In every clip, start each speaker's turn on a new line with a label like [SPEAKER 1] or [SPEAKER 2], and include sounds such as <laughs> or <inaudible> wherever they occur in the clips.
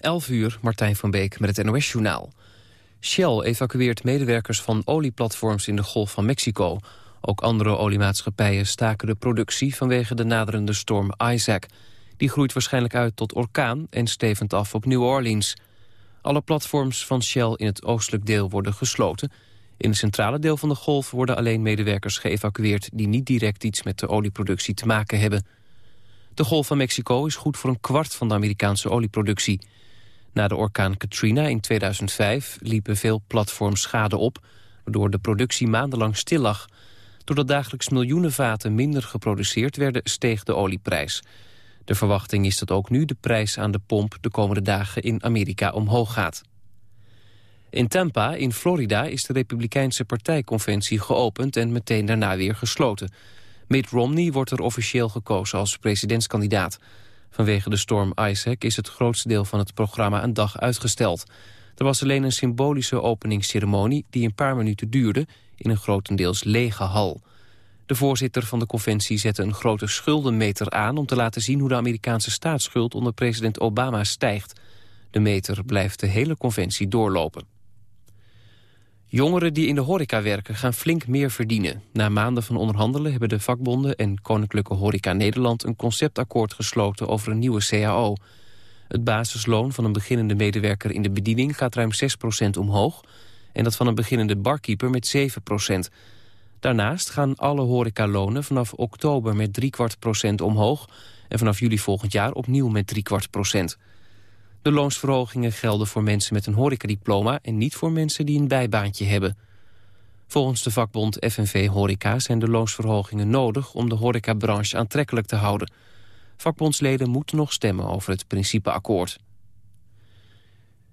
[SPEAKER 1] 11 uur, Martijn van Beek met het NOS-journaal. Shell evacueert medewerkers van olieplatforms in de Golf van Mexico. Ook andere oliemaatschappijen staken de productie vanwege de naderende storm Isaac. Die groeit waarschijnlijk uit tot orkaan en stevend af op New Orleans. Alle platforms van Shell in het oostelijk deel worden gesloten. In het centrale deel van de golf worden alleen medewerkers geëvacueerd... die niet direct iets met de olieproductie te maken hebben. De golf van Mexico is goed voor een kwart van de Amerikaanse olieproductie. Na de orkaan Katrina in 2005 liepen veel platforms schade op... waardoor de productie maandenlang stil lag. Doordat dagelijks miljoenen vaten minder geproduceerd werden... steeg de olieprijs. De verwachting is dat ook nu de prijs aan de pomp... de komende dagen in Amerika omhoog gaat. In Tampa, in Florida, is de Republikeinse partijconventie geopend... en meteen daarna weer gesloten... Mitt Romney wordt er officieel gekozen als presidentskandidaat. Vanwege de storm Isaac is het grootste deel van het programma een dag uitgesteld. Er was alleen een symbolische openingsceremonie die een paar minuten duurde in een grotendeels lege hal. De voorzitter van de conventie zette een grote schuldenmeter aan om te laten zien hoe de Amerikaanse staatsschuld onder president Obama stijgt. De meter blijft de hele conventie doorlopen. Jongeren die in de horeca werken gaan flink meer verdienen. Na maanden van onderhandelen hebben de vakbonden en Koninklijke Horeca Nederland... een conceptakkoord gesloten over een nieuwe CAO. Het basisloon van een beginnende medewerker in de bediening gaat ruim 6% omhoog... en dat van een beginnende barkeeper met 7% Daarnaast gaan alle horecalonen vanaf oktober met driekwart procent omhoog... en vanaf juli volgend jaar opnieuw met driekwart procent. De loonsverhogingen gelden voor mensen met een horecadiploma... en niet voor mensen die een bijbaantje hebben. Volgens de vakbond FNV Horeca zijn de loonsverhogingen nodig... om de horecabranche aantrekkelijk te houden. Vakbondsleden moeten nog stemmen over het principeakkoord.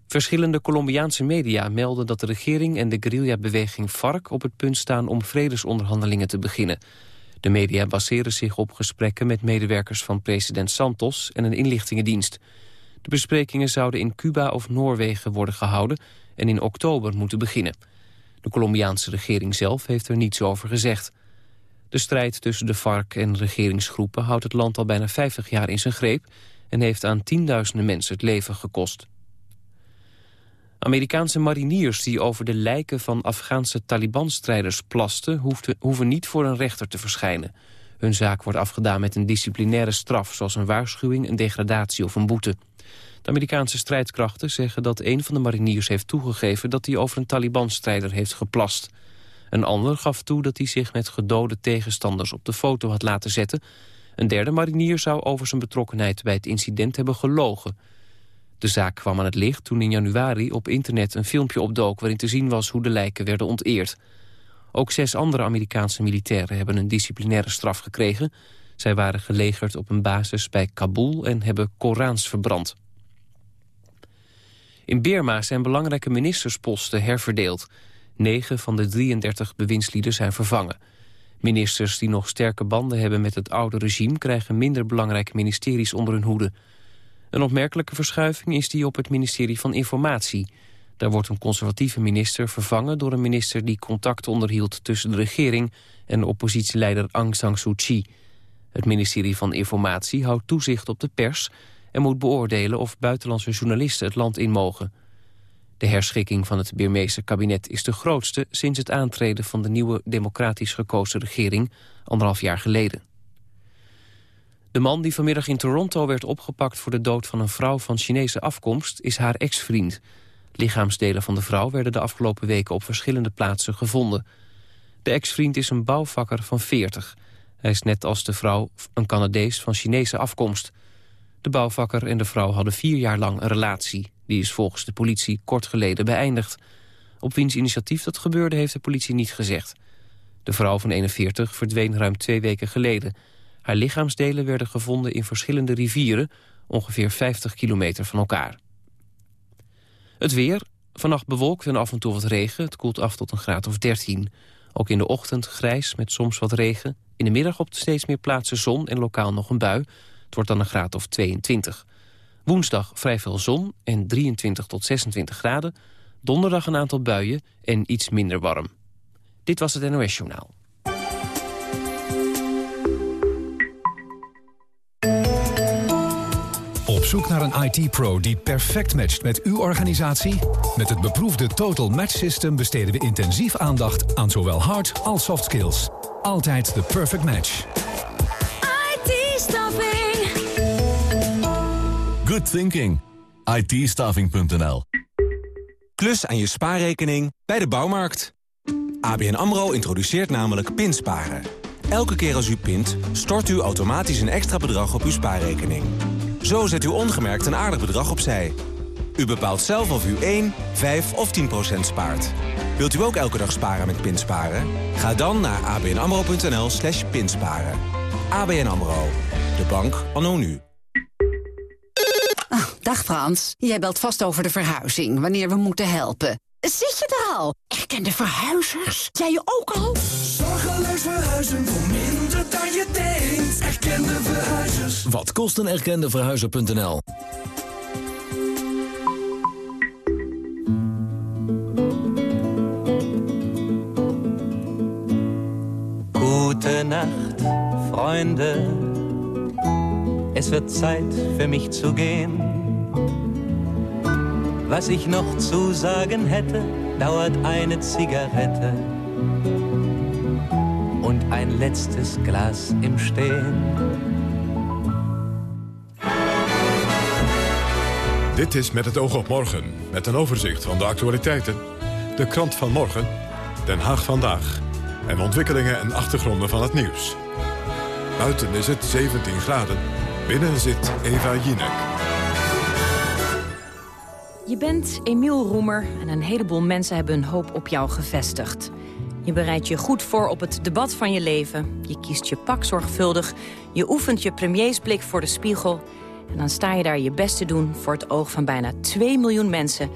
[SPEAKER 1] Verschillende Colombiaanse media melden dat de regering en de guerrillabeweging FARC op het punt staan om vredesonderhandelingen te beginnen. De media baseren zich op gesprekken met medewerkers van president Santos en een inlichtingendienst. De besprekingen zouden in Cuba of Noorwegen worden gehouden en in oktober moeten beginnen. De Colombiaanse regering zelf heeft er niets over gezegd. De strijd tussen de FARC en regeringsgroepen houdt het land al bijna 50 jaar in zijn greep... en heeft aan tienduizenden mensen het leven gekost. Amerikaanse mariniers die over de lijken van Afghaanse Taliban-strijders plasten... hoeven niet voor een rechter te verschijnen. Hun zaak wordt afgedaan met een disciplinaire straf... zoals een waarschuwing, een degradatie of een boete. De Amerikaanse strijdkrachten zeggen dat een van de mariniers heeft toegegeven... dat hij over een Taliban-strijder heeft geplast. Een ander gaf toe dat hij zich met gedode tegenstanders op de foto had laten zetten. Een derde marinier zou over zijn betrokkenheid bij het incident hebben gelogen. De zaak kwam aan het licht toen in januari op internet een filmpje opdook... waarin te zien was hoe de lijken werden onteerd. Ook zes andere Amerikaanse militairen hebben een disciplinaire straf gekregen. Zij waren gelegerd op een basis bij Kabul en hebben Korans verbrand. In Birma zijn belangrijke ministersposten herverdeeld. Negen van de 33 bewindslieden zijn vervangen. Ministers die nog sterke banden hebben met het oude regime... krijgen minder belangrijke ministeries onder hun hoede. Een opmerkelijke verschuiving is die op het ministerie van Informatie. Daar wordt een conservatieve minister vervangen door een minister... die contact onderhield tussen de regering en oppositieleider Aung San Suu Kyi. Het ministerie van Informatie houdt toezicht op de pers en moet beoordelen of buitenlandse journalisten het land in mogen. De herschikking van het Birmeese kabinet is de grootste sinds het aantreden van de nieuwe democratisch gekozen regering anderhalf jaar geleden. De man die vanmiddag in Toronto werd opgepakt voor de dood van een vrouw van Chinese afkomst is haar ex-vriend. Lichaamsdelen van de vrouw werden de afgelopen weken op verschillende plaatsen gevonden. De ex-vriend is een bouwvakker van 40. Hij is net als de vrouw een Canadees van Chinese afkomst. De bouwvakker en de vrouw hadden vier jaar lang een relatie. Die is volgens de politie kort geleden beëindigd. Op wiens initiatief dat gebeurde heeft de politie niet gezegd. De vrouw van 41 verdween ruim twee weken geleden. Haar lichaamsdelen werden gevonden in verschillende rivieren... ongeveer 50 kilometer van elkaar. Het weer. Vannacht bewolkt en af en toe wat regen. Het koelt af tot een graad of 13. Ook in de ochtend grijs met soms wat regen. In de middag op steeds meer plaatsen zon en lokaal nog een bui. Het wordt dan een graad of 22. Woensdag vrij veel zon en 23 tot 26 graden. Donderdag een aantal buien en iets minder warm. Dit was het NOS Journaal.
[SPEAKER 2] Op zoek naar een IT-pro die perfect matcht met uw organisatie? Met het beproefde Total Match System besteden we intensief aandacht aan zowel hard als soft skills. Altijd de perfect match.
[SPEAKER 3] IT-staffing.
[SPEAKER 4] Good thinking. it
[SPEAKER 5] Klus aan je spaarrekening bij de bouwmarkt. ABN AMRO introduceert namelijk pinsparen. Elke keer als u pint, stort u automatisch een extra bedrag op uw spaarrekening. Zo zet u ongemerkt een aardig bedrag opzij. U bepaalt zelf of u 1, 5 of 10 procent spaart. Wilt u ook elke dag sparen met pinsparen? Ga dan naar abnamro.nl slash pinsparen. ABN AMRO. De bank anno nu.
[SPEAKER 6] Dag Frans, jij belt vast over de verhuizing, wanneer we moeten helpen. Zit je er al? Erkende verhuizers? Jij je ook al?
[SPEAKER 7] Zorgeloos verhuizen voor minder dan je denkt. Erkende verhuizers.
[SPEAKER 4] Wat kost een erkende verhuizer.nl?
[SPEAKER 8] Nacht, Freunde. Es wird Zeit für mich zu gehen. Was ich noch zu sagen hätte, dauert eine Zigarette und ein letztes Glas im Stehen.
[SPEAKER 9] Dit is Met het oog op morgen, met een overzicht van de actualiteiten. De krant van morgen, Den Haag vandaag. En ontwikkelingen en achtergronden van het nieuws. Buiten is het 17 graden. Binnen zit Eva Jinek.
[SPEAKER 10] Je bent Emiel Roemer en een heleboel mensen hebben hun hoop op jou gevestigd. Je bereidt je goed voor op het debat van je leven. Je kiest je pak zorgvuldig. Je oefent je premiersblik voor de spiegel. En dan sta je daar je best te doen voor het oog van bijna 2 miljoen mensen.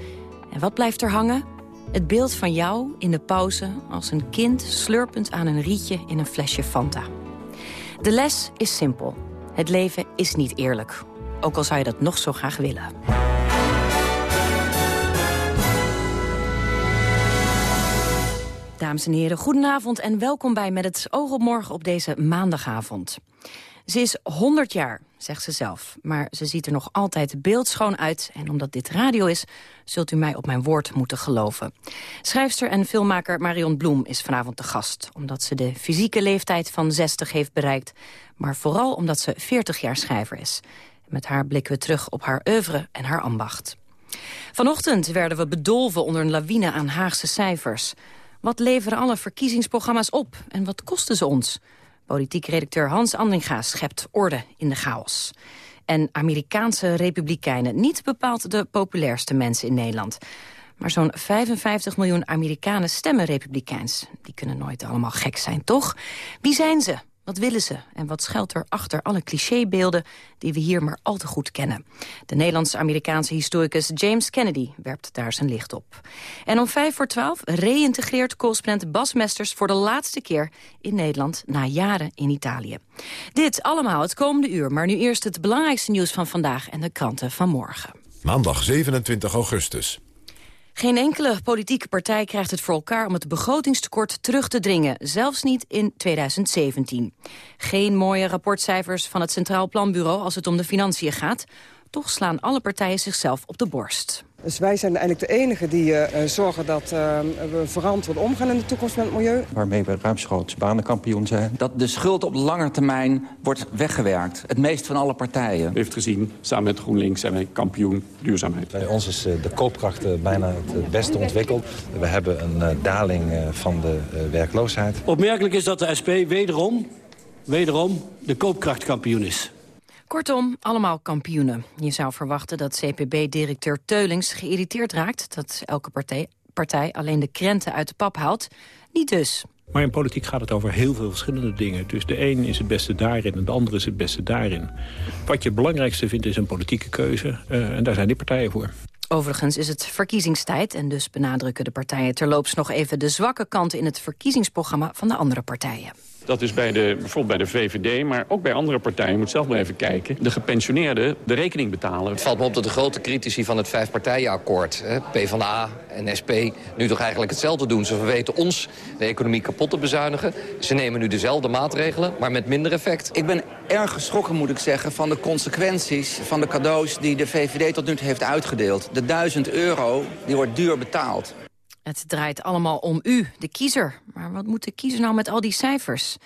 [SPEAKER 10] En wat blijft er hangen? Het beeld van jou in de pauze als een kind slurpend aan een rietje in een flesje Fanta. De les is simpel. Het leven is niet eerlijk. Ook al zou je dat nog zo graag willen. Dames en heren, goedenavond en welkom bij Met het oog op morgen op deze maandagavond. Ze is 100 jaar, zegt ze zelf, maar ze ziet er nog altijd beeldschoon uit... en omdat dit radio is, zult u mij op mijn woord moeten geloven. Schrijfster en filmmaker Marion Bloem is vanavond de gast... omdat ze de fysieke leeftijd van 60 heeft bereikt... maar vooral omdat ze 40 jaar schrijver is. Met haar blikken we terug op haar oeuvre en haar ambacht. Vanochtend werden we bedolven onder een lawine aan Haagse cijfers... Wat leveren alle verkiezingsprogramma's op en wat kosten ze ons? Politiek redacteur Hans Andringa schept orde in de chaos. En Amerikaanse republikeinen, niet bepaald de populairste mensen in Nederland. Maar zo'n 55 miljoen Amerikanen stemmen republikeins. Die kunnen nooit allemaal gek zijn, toch? Wie zijn ze? Wat willen ze? En wat schuilt er achter alle clichébeelden die we hier maar al te goed kennen? De Nederlands-Amerikaanse historicus James Kennedy werpt daar zijn licht op. En om vijf voor twaalf reïntegreert correspondent Bas Mesters... voor de laatste keer in Nederland na jaren in Italië. Dit allemaal het komende uur, maar nu eerst het belangrijkste nieuws van vandaag... en de kranten van morgen.
[SPEAKER 9] Maandag 27 augustus.
[SPEAKER 10] Geen enkele politieke partij krijgt het voor elkaar om het begrotingstekort terug te dringen, zelfs niet in 2017. Geen mooie rapportcijfers van het Centraal Planbureau als het om de financiën gaat. Toch slaan alle partijen zichzelf op de borst.
[SPEAKER 11] Dus wij zijn eigenlijk de enigen die uh, zorgen dat uh, we verantwoord omgaan in de toekomst met het milieu.
[SPEAKER 12] Waarmee we ruimschoots banenkampioen zijn. Dat de schuld op lange termijn wordt weggewerkt. Het meest van alle partijen.
[SPEAKER 13] U heeft gezien, samen met GroenLinks zijn wij kampioen duurzaamheid.
[SPEAKER 14] Bij ons is de koopkracht bijna het beste ontwikkeld. We hebben een daling van de werkloosheid.
[SPEAKER 15] Opmerkelijk is dat de SP wederom, wederom de koopkrachtkampioen is.
[SPEAKER 10] Kortom, allemaal kampioenen. Je zou verwachten dat CPB-directeur Teulings geïrriteerd raakt... dat elke partij, partij alleen de krenten uit de pap haalt. Niet dus.
[SPEAKER 16] Maar in politiek gaat het over heel veel verschillende dingen. Dus de een is het beste daarin en de andere is het beste daarin. Wat je het belangrijkste vindt is een politieke keuze. Uh, en daar zijn die partijen voor.
[SPEAKER 10] Overigens is het verkiezingstijd en dus benadrukken de partijen terloops nog even de zwakke kanten in het verkiezingsprogramma van de andere partijen.
[SPEAKER 13] Dat is bij de, bijvoorbeeld bij de VVD, maar ook bij andere partijen. Je moet zelf maar even kijken. De gepensioneerden de rekening betalen.
[SPEAKER 3] Het valt me op dat de grote critici van het vijfpartijenakkoord... PvdA en SP, nu toch eigenlijk hetzelfde doen. Ze verweten ons de economie kapot te bezuinigen. Ze nemen nu dezelfde maatregelen, maar met minder effect.
[SPEAKER 17] Ik ben erg geschrokken, moet ik zeggen, van de consequenties... van de cadeaus die de VVD tot nu toe heeft uitgedeeld. De 1000 euro, die wordt duur betaald.
[SPEAKER 10] Het draait allemaal om u, de kiezer. Maar wat moet de kiezer nou met al die cijfers?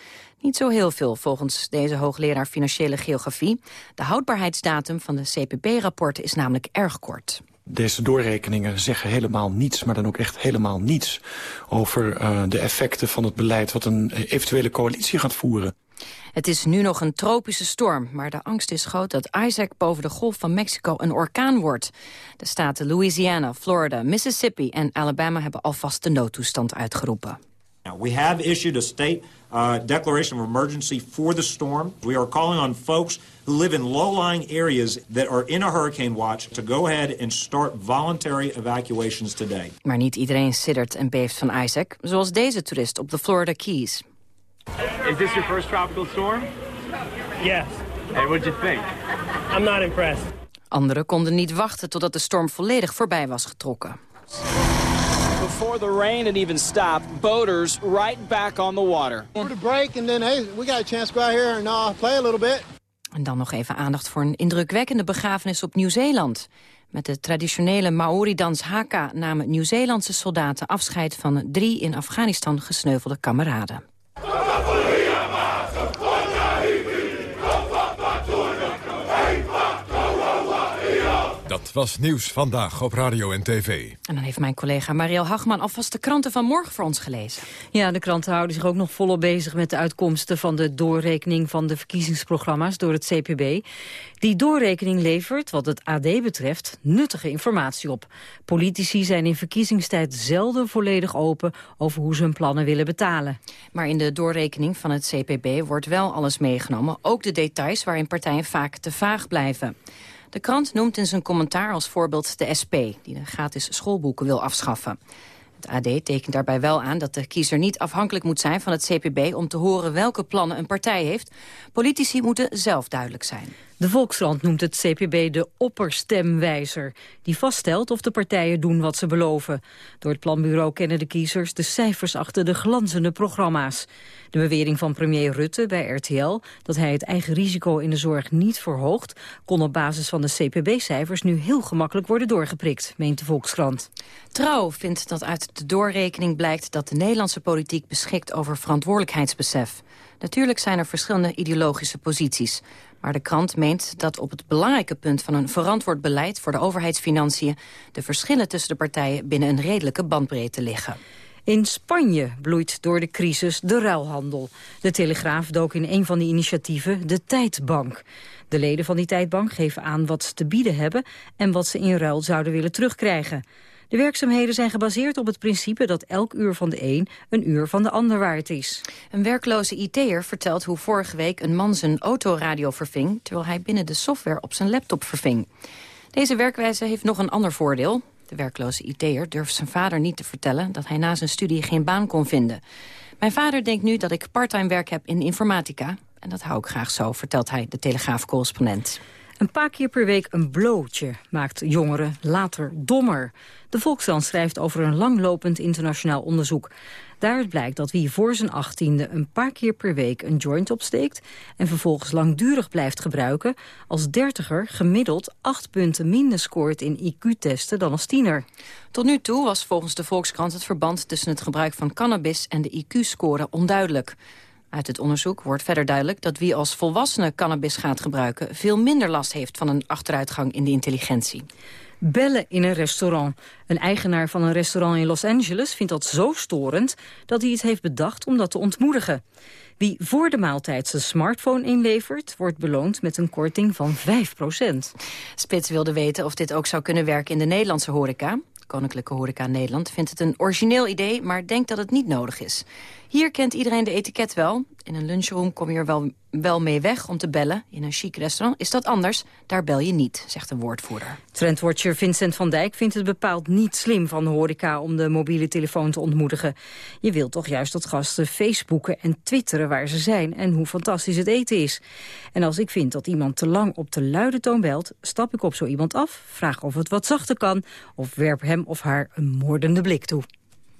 [SPEAKER 10] Niet zo heel veel volgens deze hoogleraar financiële geografie. De houdbaarheidsdatum van de CPB-rapport is namelijk erg kort.
[SPEAKER 18] Deze doorrekeningen zeggen helemaal niets, maar dan ook echt helemaal niets... over uh, de effecten van het beleid wat een eventuele coalitie gaat voeren.
[SPEAKER 10] Het is nu nog een tropische storm, maar de angst is groot dat Isaac boven de golf van Mexico een orkaan wordt. De staten Louisiana, Florida, Mississippi en Alabama hebben alvast de noodtoestand uitgeroepen.
[SPEAKER 19] Now, we have issued a state uh, declaration of emergency for the storm. We are calling on folks who live in low-lying areas that are in a hurricane watch to go ahead and start voluntary evacuations today.
[SPEAKER 10] Maar niet iedereen siddert en beeft van Isaac, zoals deze toerist op de Florida Keys.
[SPEAKER 20] Is this your first tropical storm?
[SPEAKER 21] Yes.
[SPEAKER 20] And what'd you think?
[SPEAKER 21] I'm not impressed.
[SPEAKER 10] Anderen konden niet wachten totdat de storm volledig voorbij was getrokken.
[SPEAKER 22] Before the rain had even stopped, boaters right back on the water.
[SPEAKER 23] To break and then hey, we got a chance to go out here and uh, play a little bit.
[SPEAKER 10] En dan nog even aandacht voor een indrukwekkende begrafenis op Nieuw-Zeeland. Met de traditionele Maori-dans Haka namen Nieuw-Zeelandse soldaten afscheid van drie in Afghanistan gesneuvelde kameraden.
[SPEAKER 9] Dat was nieuws vandaag op radio en tv.
[SPEAKER 10] En dan heeft mijn collega Marielle Hagman alvast de kranten van morgen voor ons gelezen.
[SPEAKER 24] Ja, de kranten houden zich ook nog volop bezig met de uitkomsten van de doorrekening van de verkiezingsprogramma's door het CPB. Die doorrekening levert, wat het AD betreft, nuttige informatie op. Politici zijn in verkiezingstijd zelden volledig open over hoe ze hun plannen willen betalen.
[SPEAKER 10] Maar in de doorrekening van het CPB wordt wel alles meegenomen, ook de details waarin partijen vaak te vaag blijven. De krant noemt in zijn commentaar als voorbeeld de SP... die de gratis schoolboeken wil afschaffen. Het AD tekent daarbij wel aan dat de kiezer niet afhankelijk moet zijn van het CPB... om te horen welke plannen een partij heeft. Politici moeten zelf duidelijk zijn.
[SPEAKER 24] De Volkskrant noemt het CPB de opperstemwijzer... die vaststelt of de partijen doen wat ze beloven. Door het planbureau kennen de kiezers de cijfers achter de glanzende programma's. De bewering van premier Rutte bij RTL dat hij het eigen risico in de zorg niet verhoogt... kon op basis van de CPB-cijfers nu heel gemakkelijk worden doorgeprikt, meent de Volkskrant.
[SPEAKER 10] Trouw vindt dat uit de doorrekening blijkt dat de Nederlandse politiek beschikt over verantwoordelijkheidsbesef. Natuurlijk zijn er verschillende ideologische posities. Maar de krant meent dat op het belangrijke punt van een verantwoord beleid voor de overheidsfinanciën de verschillen tussen de partijen binnen een redelijke bandbreedte liggen.
[SPEAKER 24] In Spanje bloeit door de crisis de ruilhandel. De Telegraaf dook in een van die initiatieven de Tijdbank. De leden van die Tijdbank geven aan wat ze te bieden hebben... en wat ze in ruil zouden willen terugkrijgen. De werkzaamheden zijn gebaseerd op het principe dat elk uur van de een een uur van de ander waard is.
[SPEAKER 10] Een werkloze IT'er vertelt hoe vorige week een man zijn autoradio verving... terwijl hij binnen de software op zijn laptop verving. Deze werkwijze heeft nog een ander voordeel. De werkloze IT'er durft zijn vader niet te vertellen... dat hij na zijn studie geen baan kon vinden. Mijn vader denkt nu dat ik parttime werk heb in informatica. En dat hou ik graag zo, vertelt hij de Telegraaf-correspondent.
[SPEAKER 24] Een paar keer per week een blootje maakt jongeren later dommer. De Volkskrant schrijft over een langlopend internationaal onderzoek. Daaruit blijkt dat wie voor zijn achttiende een paar keer per week een joint opsteekt... en vervolgens langdurig blijft gebruiken... als dertiger gemiddeld acht punten minder scoort in IQ-testen dan als tiener.
[SPEAKER 10] Tot nu toe was volgens de Volkskrant het verband tussen het gebruik van cannabis en de IQ-score onduidelijk. Uit het onderzoek wordt verder duidelijk dat wie als volwassene cannabis gaat gebruiken... veel minder last heeft van een achteruitgang in de intelligentie.
[SPEAKER 24] Bellen in een restaurant. Een eigenaar van een restaurant in Los Angeles vindt dat zo storend... dat hij het heeft bedacht om dat te ontmoedigen. Wie voor de maaltijd zijn smartphone inlevert... wordt beloond met een korting van 5%
[SPEAKER 10] Spits wilde weten of dit ook zou kunnen werken in de Nederlandse horeca. Koninklijke Horeca Nederland vindt het een origineel idee... maar denkt dat het niet nodig is. Hier kent iedereen de etiket wel. In een lunchroom kom je er wel, wel mee weg om te bellen. In een chic restaurant is dat anders. Daar bel je niet, zegt een woordvoerder.
[SPEAKER 24] Trendwatcher Vincent van Dijk vindt het bepaald niet slim van de horeca om de mobiele telefoon te ontmoedigen. Je wilt toch juist dat gasten facebooken en twitteren waar ze zijn en hoe fantastisch het eten is. En als ik vind dat iemand te lang op de luide toon belt, stap ik op zo iemand af, vraag of het wat zachter kan of werp hem of haar een moordende blik toe.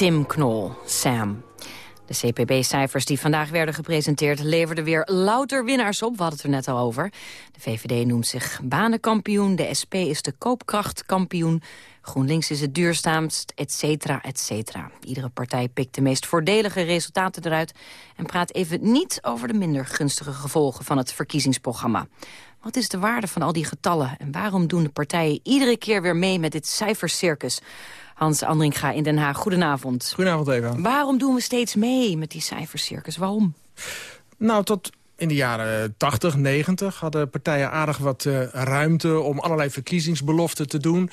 [SPEAKER 10] Tim Knol, Sam. De CPB-cijfers die vandaag werden gepresenteerd... leverden weer louter winnaars op. We hadden het er net al over. De VVD noemt zich banenkampioen. De SP is de koopkrachtkampioen. GroenLinks is het duurzaamst, et cetera, et cetera. Iedere partij pikt de meest voordelige resultaten eruit... en praat even niet over de minder gunstige gevolgen van het verkiezingsprogramma. Wat is de waarde van al die getallen? En waarom doen de partijen iedere keer weer mee met dit cijfercircus? Hans Andringa in Den Haag, goedenavond.
[SPEAKER 25] Goedenavond, Eva.
[SPEAKER 10] Waarom doen we steeds mee met die cijfercircus? Waarom?
[SPEAKER 25] Nou, tot in de jaren 80, 90 hadden partijen aardig wat eh, ruimte... om allerlei verkiezingsbeloften te doen.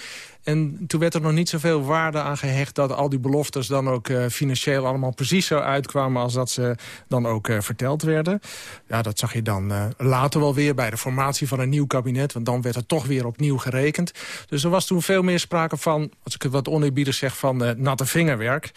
[SPEAKER 25] En toen werd er nog niet zoveel waarde aan gehecht... dat al die beloftes dan ook eh, financieel allemaal precies zo uitkwamen... als dat ze dan ook eh, verteld werden. Ja, dat zag je dan eh, later wel weer bij de formatie van een nieuw kabinet... want dan werd er toch weer opnieuw gerekend. Dus er was toen veel meer sprake van, als ik het wat oneerbiedig zeg... van natte vingerwerk.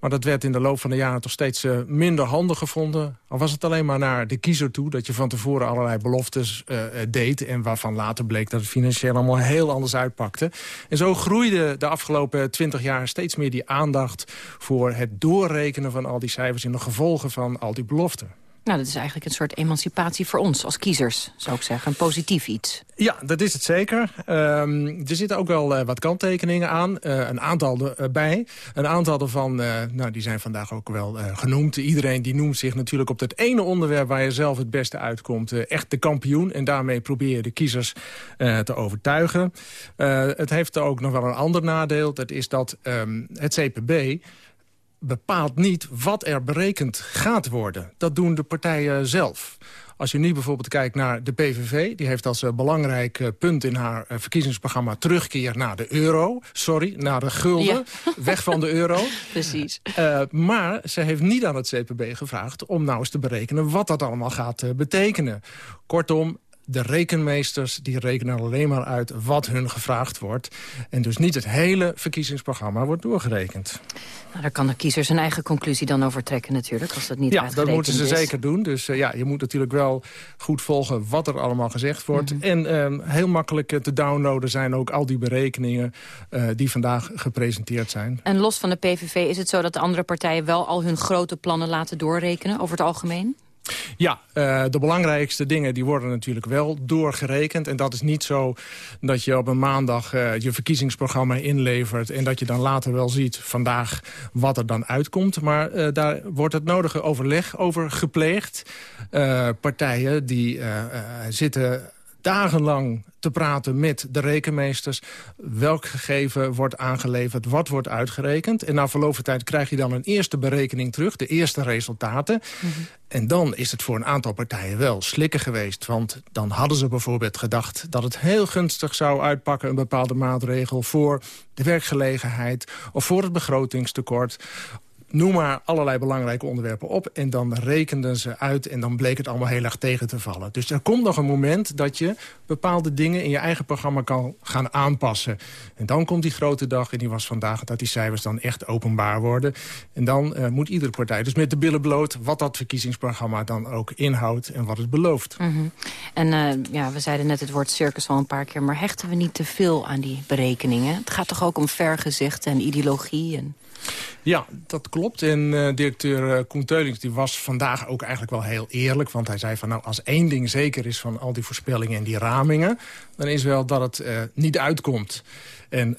[SPEAKER 25] Maar dat werd in de loop van de jaren toch steeds minder handig gevonden. Al was het alleen maar naar de kiezer toe... dat je van tevoren allerlei beloftes deed... en waarvan later bleek dat het financieel allemaal heel anders uitpakte. En zo groeide de afgelopen twintig jaar steeds meer die aandacht... voor het doorrekenen van al die cijfers... en de gevolgen van al die beloften.
[SPEAKER 10] Nou, dat is eigenlijk een soort emancipatie voor ons als kiezers, zou ik zeggen. Een positief iets.
[SPEAKER 25] Ja, dat is het zeker. Ehm, er zitten ook wel eh, wat kanttekeningen aan. Eh, een aantal erbij. Een aantal ervan, nou, die zijn vandaag ook wel genoemd. Iedereen die noemt zich natuurlijk op dat ene onderwerp... waar je zelf het beste uitkomt, echt de kampioen. En daarmee probeer je de kiezers te overtuigen. het heeft ook nog wel een ander nadeel. Dat is dat ehm, het CPB bepaalt niet wat er berekend gaat worden. Dat doen de partijen zelf. Als je nu bijvoorbeeld kijkt naar de PVV... die heeft als uh, belangrijk uh, punt in haar uh, verkiezingsprogramma... terugkeer naar de euro. Sorry, naar de gulden. <laughs> Weg van de euro.
[SPEAKER 10] Precies.
[SPEAKER 25] maar ze heeft niet aan het CPB gevraagd... om nou eens te berekenen wat dat allemaal gaat betekenen. Kortom, de rekenmeesters die rekenen alleen maar uit wat hun gevraagd wordt. En dus niet het hele verkiezingsprogramma wordt doorgerekend.
[SPEAKER 10] Nou, daar kan de kiezer zijn eigen conclusie dan over trekken natuurlijk, als dat niet
[SPEAKER 25] Ja, dat moeten ze zeker doen. Dus uh, ja, je moet natuurlijk wel goed volgen wat er allemaal gezegd wordt. Mhm. En uh, heel makkelijk te downloaden zijn ook al die berekeningen uh, die vandaag gepresenteerd zijn.
[SPEAKER 10] En los van de PVV is het zo dat de andere partijen wel al hun grote plannen laten doorrekenen over het algemeen?
[SPEAKER 25] Ja, uh, de belangrijkste dingen die worden natuurlijk wel doorgerekend. En dat is niet zo dat je op een maandag uh, je verkiezingsprogramma inlevert... en dat je dan later wel ziet vandaag wat er dan uitkomt. Maar uh, daar wordt het nodige overleg over gepleegd. partijen die zitten dagenlang te praten met de rekenmeesters. Welk gegeven wordt aangeleverd, wat wordt uitgerekend. En na verloop van tijd krijg je dan een eerste berekening terug. De eerste resultaten. Mhm. En dan is het voor een aantal partijen wel slikken geweest. Want dan hadden ze bijvoorbeeld gedacht dat het heel gunstig zou uitpakken... een bepaalde maatregel voor de werkgelegenheid... of voor het begrotingstekort noem maar allerlei belangrijke onderwerpen op... en dan rekenden ze uit en dan bleek het allemaal heel erg tegen te vallen. Dus er komt nog een moment dat je bepaalde dingen in je eigen programma kan gaan aanpassen. En dan komt die grote dag, en die was vandaag... dat die cijfers dan echt openbaar worden. En dan uh, moet iedere partij dus met de billen bloot... wat dat verkiezingsprogramma dan ook inhoudt en wat het belooft.
[SPEAKER 10] -hmm. En uh, ja, we zeiden net het woord circus al een paar keer... maar hechten we niet te veel aan die berekeningen? Het gaat toch ook om vergezichten en ideologie en...
[SPEAKER 25] Ja, dat klopt. En uh, directeur uh, Koen Teulings die was vandaag ook eigenlijk wel heel eerlijk. Want hij zei van nou, als één ding zeker is van al die voorspellingen en die ramingen... dan is wel dat het uh, niet uitkomt. En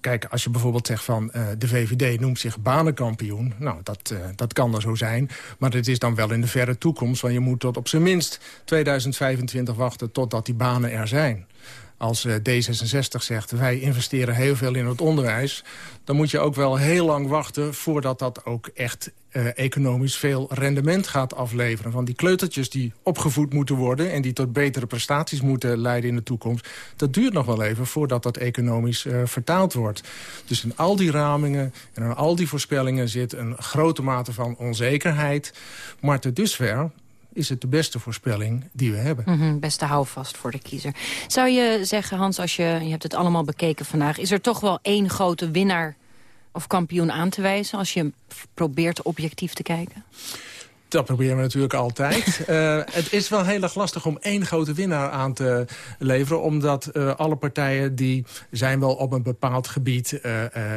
[SPEAKER 25] kijk, als je bijvoorbeeld zegt van de VVD noemt zich banenkampioen... nou, dat, dat kan er zo zijn. Maar het is dan wel in de verre toekomst. Want je moet tot op zijn minst 2025 wachten totdat die banen er zijn als eh, D66 zegt... wij investeren heel veel in het onderwijs... dan moet je ook wel heel lang wachten... voordat dat ook echt uh, economisch veel rendement gaat afleveren. Van die kleutertjes die opgevoed moeten worden... en die tot betere prestaties moeten leiden in de toekomst... dat duurt nog wel even voordat dat economisch uh, vertaald wordt. Dus in al die ramingen en in al die voorspellingen... zit een grote mate van onzekerheid. Maar te dusver is het de beste voorspelling die we hebben.
[SPEAKER 10] Mm -hmm, beste houvast voor de kiezer. Zou je zeggen, Hans, als je, je hebt het allemaal bekeken vandaag... is er toch wel één grote winnaar of kampioen aan te wijzen... als je probeert objectief te kijken?
[SPEAKER 25] Dat proberen we natuurlijk altijd. uh, <laughs> het is wel heel erg lastig om één grote winnaar aan te leveren. Omdat uh, alle partijen die zijn wel op een bepaald gebied uh,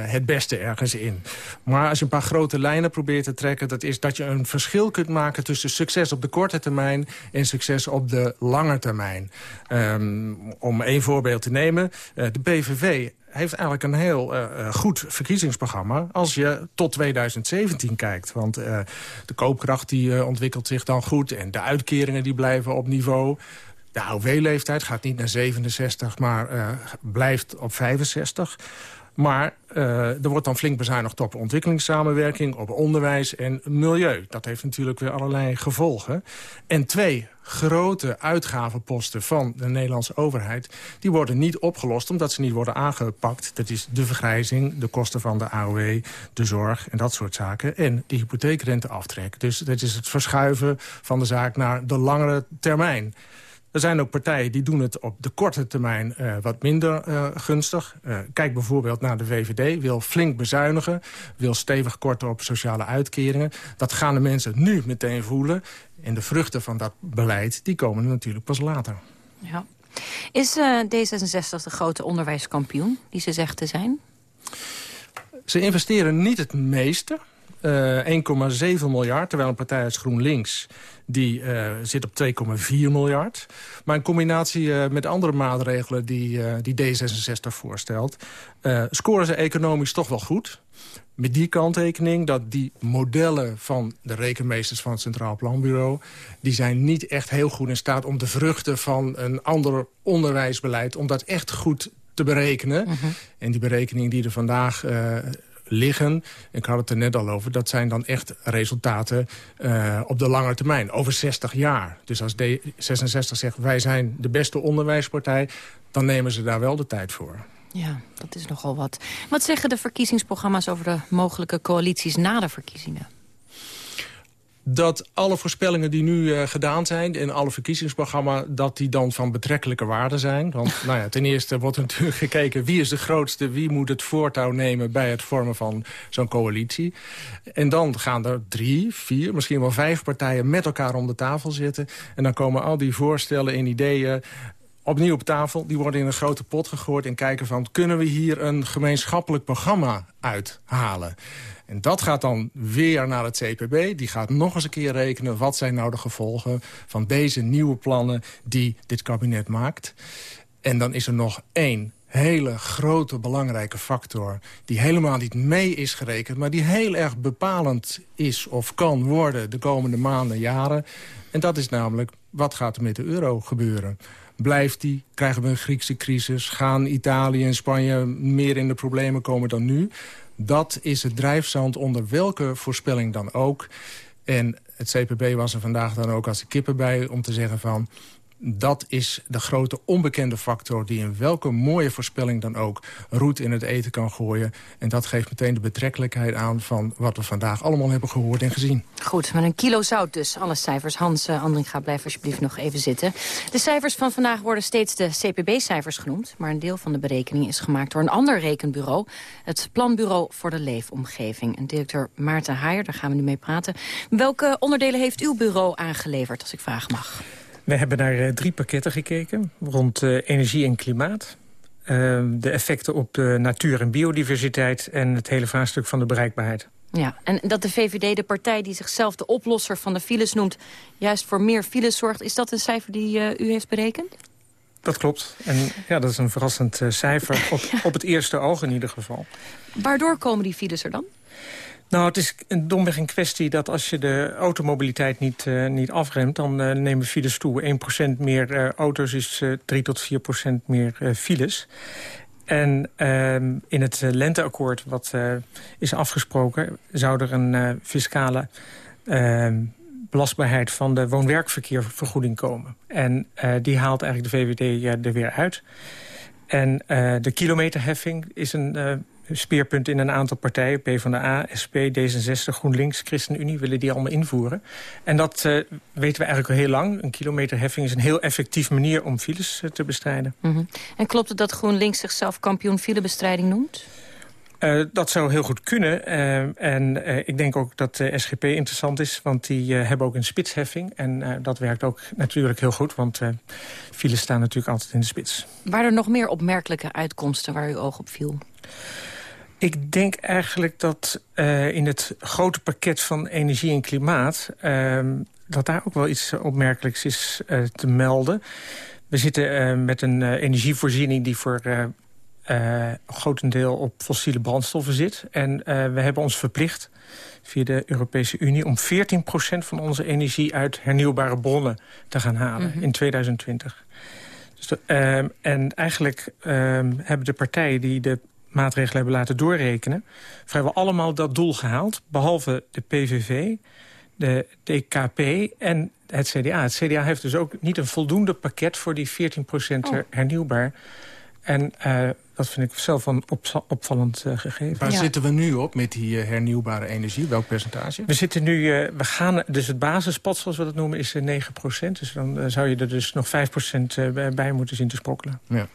[SPEAKER 25] het beste ergens in. Maar als je een paar grote lijnen probeert te trekken... dat is dat je een verschil kunt maken tussen succes op de korte termijn... en succes op de lange termijn. Um, om één voorbeeld te nemen. de PVV heeft eigenlijk een heel uh, goed verkiezingsprogramma... als je tot 2017 kijkt. Want uh, de koopkracht die ontwikkelt zich dan goed... en de uitkeringen die blijven op niveau... De AOW-leeftijd gaat niet naar 67, maar blijft op 65. Maar uh, er wordt dan flink bezuinigd op ontwikkelingssamenwerking... op onderwijs en milieu. Dat heeft natuurlijk weer allerlei gevolgen. En twee grote uitgavenposten van de Nederlandse overheid... die worden niet opgelost omdat ze niet worden aangepakt. Dat is de vergrijzing, de kosten van de AOW, de zorg en dat soort zaken... en de hypotheekrenteaftrek. Dus dat is het verschuiven van de zaak naar de langere termijn. Er zijn ook partijen die doen het op de korte termijn uh, wat minder uh, gunstig. Uh, kijk bijvoorbeeld naar de VVD, wil flink bezuinigen... wil stevig korten op sociale uitkeringen. Dat gaan de mensen nu meteen voelen. En de vruchten van dat beleid die komen natuurlijk pas later.
[SPEAKER 10] Ja. Is D66 de grote onderwijskampioen die ze zegt te zijn?
[SPEAKER 25] Ze investeren niet het meeste uh, 1,7 miljard. Terwijl een partij als GroenLinks die uh, zit op 2,4 miljard. Maar in combinatie uh, met andere maatregelen die, uh, die D66 voorstelt... scoren ze economisch toch wel goed. Met die kanttekening dat die modellen van de rekenmeesters van het Centraal Planbureau... die zijn niet echt heel goed in staat om de vruchten van een ander onderwijsbeleid... om dat echt goed te berekenen. -huh. En die berekeningen die er vandaag liggen. Ik had het er net al over. Dat zijn dan echt resultaten uh, op de lange termijn. Over 60 jaar. Dus als D66 zegt wij zijn de beste onderwijspartij... dan nemen ze daar wel de tijd voor.
[SPEAKER 10] Ja, dat is nogal wat. Wat zeggen de verkiezingsprogramma's over de mogelijke coalities na de verkiezingen?
[SPEAKER 25] Dat alle voorspellingen die nu uh, gedaan zijn... in alle verkiezingsprogramma's, dat die dan van betrekkelijke waarde zijn. Want <laughs> nou ja, ten eerste wordt er natuurlijk gekeken... wie is de grootste, wie moet het voortouw nemen... bij het vormen van zo'n coalitie. En dan gaan er drie, vier, misschien wel vijf partijen... met elkaar om de tafel zitten. En dan komen al die voorstellen en ideeën opnieuw op tafel. Die worden in een grote pot gegooid en kijken van... kunnen we hier een gemeenschappelijk programma uithalen? En dat gaat dan weer naar het CPB. Die gaat nog eens een keer rekenen... wat zijn nou de gevolgen van deze nieuwe plannen die dit kabinet maakt. En dan is er nog één hele grote belangrijke factor... die helemaal niet mee is gerekend... maar die heel erg bepalend is of kan worden de komende maanden, jaren. En dat is namelijk, wat gaat er met de euro gebeuren? Blijft die? Krijgen we een Griekse crisis? Gaan Italië en Spanje meer in de problemen komen dan nu? Dat is het drijfzand onder welke voorspelling dan ook. En het CPB was er vandaag dan ook als de kippen bij om te zeggen van dat is de grote onbekende factor die in welke mooie voorspelling dan ook roet in het eten kan gooien. En dat geeft meteen de betrekkelijkheid aan van wat we vandaag allemaal hebben gehoord en gezien.
[SPEAKER 10] Goed, met een kilo zout dus. Alle cijfers. Hans uh, Andringa, blijf alsjeblieft nog even zitten. De cijfers van vandaag worden steeds de CPB-cijfers genoemd. Maar een deel van de berekening is gemaakt door een ander rekenbureau. Het Planbureau voor de Leefomgeving. En directeur Maarten Haier, daar gaan we nu mee praten. Welke onderdelen heeft uw bureau aangeleverd, als ik vragen mag?
[SPEAKER 26] We hebben naar uh, drie pakketten gekeken rond uh, energie en klimaat. Uh, de effecten op de natuur en biodiversiteit... en het hele vraagstuk van de bereikbaarheid.
[SPEAKER 10] Ja, en dat de VVD, de partij die zichzelf de oplosser van de files noemt... juist voor meer files zorgt, is dat een cijfer die u heeft berekend?
[SPEAKER 26] Dat klopt. En ja, dat is een verrassend cijfer, <laughs> op, ja. op het eerste oog in ieder geval.
[SPEAKER 10] Waardoor komen die files er dan?
[SPEAKER 26] Nou, het is een domweg een kwestie dat als je de automobiliteit niet, uh, niet afremt... dan uh, nemen files toe. 1% meer uh, auto's is 3 tot 4% meer files. En ehm, in het lenteakkoord wat is afgesproken... zou er een fiscale ehm, belastbaarheid van de woon-werkverkeervergoeding komen. En die haalt eigenlijk de VVD er weer uit. En de kilometerheffing is een speerpunt in een aantal partijen. PvdA, SP, D66, GroenLinks, ChristenUnie willen die allemaal invoeren. En dat uh, weten we eigenlijk al heel lang. Een kilometerheffing is een heel effectief manier om files uh, te bestrijden.
[SPEAKER 10] Mm -hmm. En klopt het dat GroenLinks zichzelf kampioen filebestrijding noemt?
[SPEAKER 26] Uh, dat zou heel goed kunnen. Uh, en uh, ik denk ook dat de SGP interessant is, want die hebben ook een spitsheffing. En dat werkt ook natuurlijk heel goed, want files staan natuurlijk altijd in de spits.
[SPEAKER 10] Waren er nog meer opmerkelijke uitkomsten waar uw oog op viel?
[SPEAKER 26] Ik denk eigenlijk dat uh, in het grote pakket van energie en klimaat... Uh, dat daar ook wel iets opmerkelijks is uh, te melden. We zitten met een energievoorziening die voor grotendeel op fossiele brandstoffen zit. En we hebben ons verplicht via de Europese Unie... om 14% van onze energie uit hernieuwbare bronnen te gaan halen mm -hmm. in 2020. Dus, uh, en eigenlijk uh, hebben de partijen die de maatregelen hebben laten doorrekenen... vrijwel allemaal dat doel gehaald, behalve de PVV, de DKP en het CDA. Het CDA heeft dus ook niet een voldoende pakket voor die 14 oh. hernieuwbaar. En uh, dat vind ik zelf een op, opvallend uh, gegeven.
[SPEAKER 25] Waar ja. zitten we nu op met die uh, hernieuwbare energie? Welk percentage?
[SPEAKER 26] We zitten nu, we gaan, dus het basispad zoals we dat noemen is 9% Dus dan zou je er dus nog 5% bij moeten zien te sprokkelen.
[SPEAKER 25] Ja.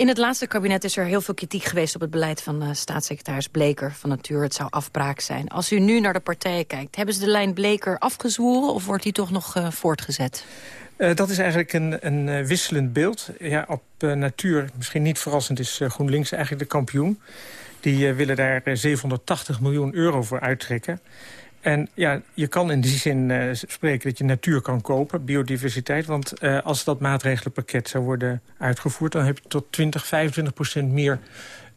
[SPEAKER 10] In het laatste kabinet is er heel veel kritiek geweest op het beleid van uh, staatssecretaris Bleker van Natuur. Het zou afbraak zijn. Als u nu naar de partijen kijkt, hebben ze de lijn Bleker afgezworen of wordt die toch nog uh, voortgezet?
[SPEAKER 26] Uh, dat is eigenlijk een, een wisselend beeld. Ja, op natuur, misschien niet verrassend, is GroenLinks eigenlijk de kampioen. Die eh, willen daar 780 miljoen euro voor uittrekken. En ja, je kan in die zin uh, spreken dat je natuur kan kopen, biodiversiteit. Want uh, als dat maatregelenpakket zou worden uitgevoerd... dan heb je tot 20, 25 procent meer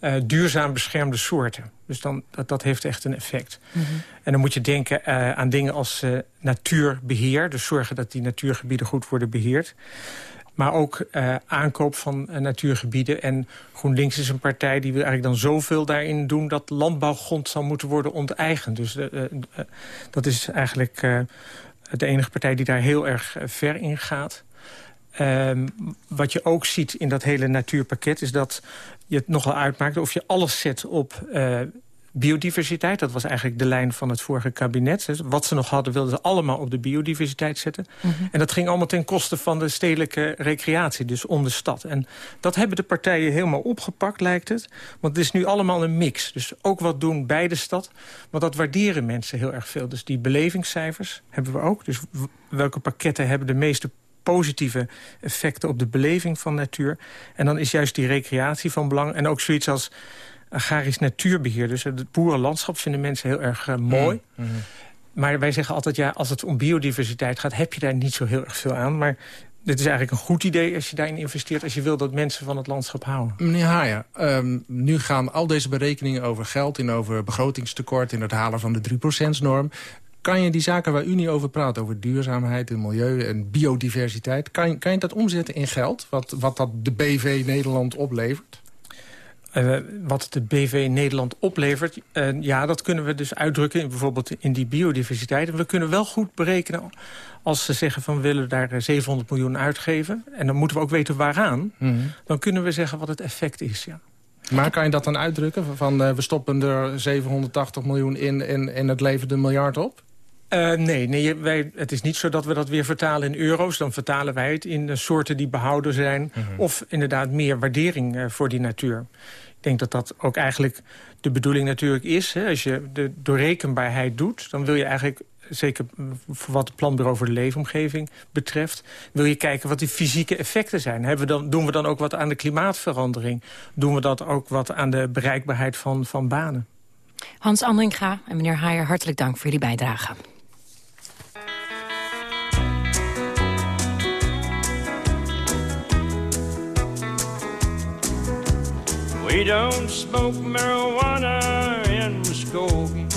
[SPEAKER 26] uh, duurzaam beschermde soorten. Dus dan, dat, dat heeft echt een effect. Mm -hmm. En dan moet je denken aan dingen als natuurbeheer. Dus zorgen dat die natuurgebieden goed worden beheerd. Maar ook uh, aankoop van uh, natuurgebieden. En GroenLinks is een partij die wil eigenlijk dan zoveel daarin doen... dat landbouwgrond zal moeten worden onteigend. Dus uh, dat is eigenlijk de enige partij die daar heel erg ver in gaat. Ehm, wat je ook ziet in dat hele natuurpakket... is dat je het nogal uitmaakt of je alles zet op biodiversiteit. Dat was eigenlijk de lijn van het vorige kabinet. Wat ze nog hadden wilden ze allemaal op de biodiversiteit zetten. Mm -hmm. En dat ging allemaal ten koste van de stedelijke recreatie, dus om de stad. En dat hebben de partijen helemaal opgepakt, lijkt het. Want het is nu allemaal een mix. Dus ook wat doen bij de stad. Want dat waarderen mensen heel erg veel. Dus die belevingscijfers hebben we ook. Dus welke pakketten hebben de meeste positieve effecten op de beleving van natuur. En dan is juist die recreatie van belang. En ook zoiets als agrarisch natuurbeheer. Dus het boerenlandschap vinden mensen heel erg uh, mooi. Mm -hmm. Maar wij zeggen altijd, ja, als het om biodiversiteit gaat... heb je daar niet zo heel erg veel aan. Maar dit is eigenlijk een goed idee als je daarin investeert... als je wil dat mensen van het landschap houden.
[SPEAKER 25] Meneer Haaien, um, nu gaan al deze berekeningen over geld... en over begrotingstekort, in het halen van de 3%-norm... Kan je die zaken waar u niet over praat, over duurzaamheid en milieu en biodiversiteit... kan, kan je dat omzetten in geld, wat, wat dat de BV Nederland oplevert?
[SPEAKER 26] Uh, wat de BV Nederland oplevert, uh, ja, dat kunnen we dus uitdrukken... In, bijvoorbeeld in die biodiversiteit. En we kunnen wel goed berekenen als ze zeggen van... we willen daar 700 miljoen uitgeven... en dan moeten we ook weten waaraan... Mm -hmm. dan kunnen we zeggen wat het effect is, ja.
[SPEAKER 25] Maar kan je dat dan uitdrukken? Van uh, we stoppen er 780 miljoen in en, en het levert een miljard op?
[SPEAKER 26] Uh, nee, nee wij, het is niet zo dat we dat weer vertalen in euro's. Dan vertalen wij het in soorten die behouden zijn. Mm -hmm. Of inderdaad meer waardering uh, voor die natuur. Denk dat dat ook eigenlijk de bedoeling natuurlijk is. Hè. Als je de doorrekenbaarheid doet, dan wil je eigenlijk... zeker voor wat het planbureau voor de leefomgeving betreft... wil je kijken wat die fysieke effecten zijn. Hebben we dan, doen we dan ook wat aan de klimaatverandering? Doen we dat ook wat aan de bereikbaarheid van, van banen?
[SPEAKER 10] Hans Andringa en meneer Haier, hartelijk dank voor jullie bijdrage.
[SPEAKER 27] We don't smoke marijuana in Muskogee.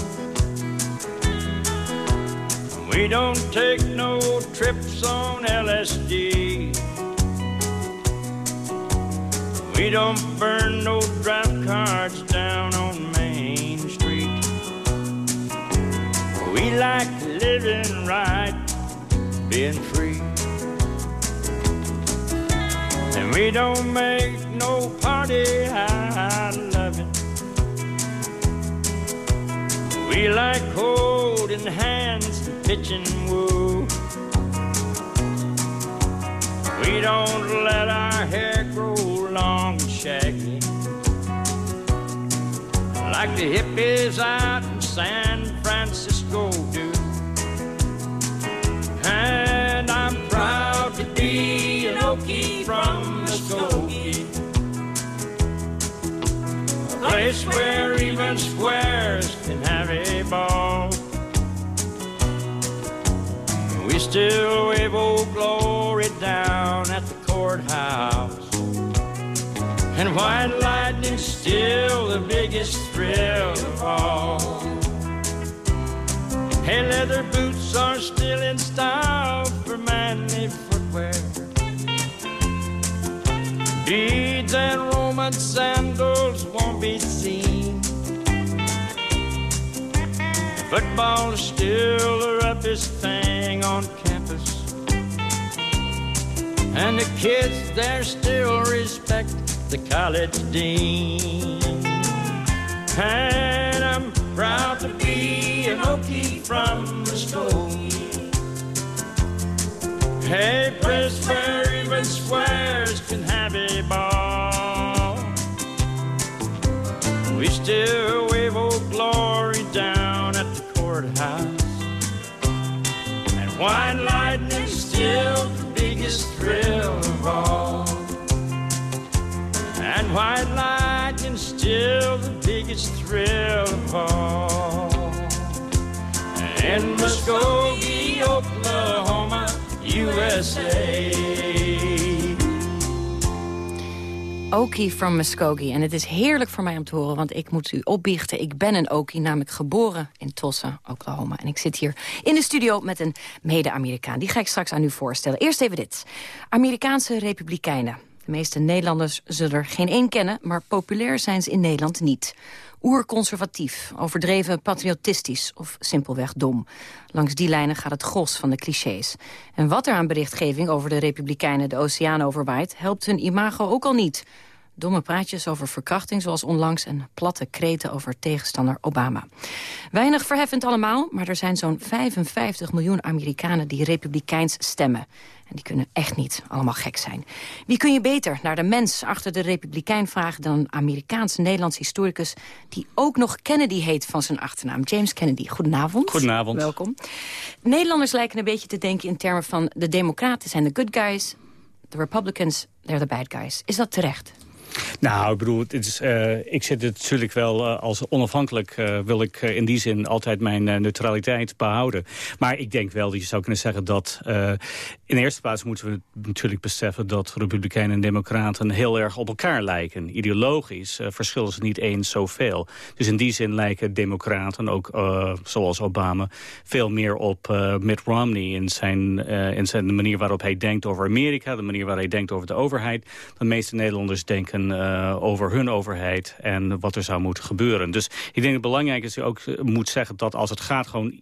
[SPEAKER 27] We don't take no trips on LSD. We don't burn no draft cards down on Main Street. We like living right, being free. And we don't make no party out We like holding hands and pitching woo. We don't let our hair grow long and shaggy. Like the hippies out in San Francisco do. And I'm proud to be an Okie from Muskogee. A place where even squares still wave old glory down at the courthouse. And white lightning's still the biggest thrill of all. Hey, leather boots are still in style for manly footwear. Beads and Roman sandals won't be seen. Football is still the roughest thing on campus. And the kids there still respect the college dean. And I'm proud to be an Okie from Muskogee. Hey, place where even squares can have a ball. We still wave old glory down at the courthouse. And white lightning's white lightning's still the biggest thrill of fall. In Muskogee, Oklahoma, USA.
[SPEAKER 10] Okie from Muskogee. En het is heerlijk voor mij om te horen, want ik moet u opbiechten. Ik ben een Okie, namelijk geboren in Tulsa, Oklahoma. En ik zit hier in de studio met een mede-Amerikaan. Die ga ik straks aan u voorstellen. Eerst even dit. Amerikaanse republikeinen. De meeste Nederlanders zullen er geen één kennen, maar populair zijn ze in Nederland niet. Oerconservatief, overdreven patriotistisch of simpelweg dom. Langs die lijnen gaat het gros van de clichés. En wat er aan berichtgeving over de Republikeinen de oceaan overwaait... helpt hun imago ook al niet. Domme praatjes over verkrachting zoals onlangs... en platte kreten over tegenstander Obama. Weinig verheffend allemaal, maar er zijn zo'n 55 miljoen Amerikanen... die republikeins stemmen. En die kunnen echt niet allemaal gek zijn. Wie kun je beter naar de mens achter de republikein vragen... dan een Amerikaans-Nederlands historicus... die ook nog Kennedy heet van zijn achternaam. James Kennedy, goedenavond.
[SPEAKER 28] Goedenavond.
[SPEAKER 10] Welkom. Nederlanders lijken een beetje te denken in termen van... de democraten zijn de good guys, de republicans, they're the bad guys. Is dat terecht?
[SPEAKER 28] Nou, ik bedoel, het is, uh, ik zit het natuurlijk wel uh, als onafhankelijk... Uh, wil ik in die zin altijd mijn neutraliteit behouden. Maar ik denk wel dat je zou kunnen zeggen dat... in eerste plaats moeten we natuurlijk beseffen... dat republikeinen en democraten heel erg op elkaar lijken. Ideologisch verschillen ze niet eens zoveel. Dus in die zin lijken democraten, ook zoals Obama... veel meer op Mitt Romney in zijn, in zijn de manier waarop hij denkt over Amerika... de manier waarop hij denkt over de overheid. De meeste Nederlanders denken uh, over hun overheid en wat er zou moeten gebeuren. Dus ik denk dat het belangrijk is dat je ook eh, moet zeggen dat als het gaat gewoon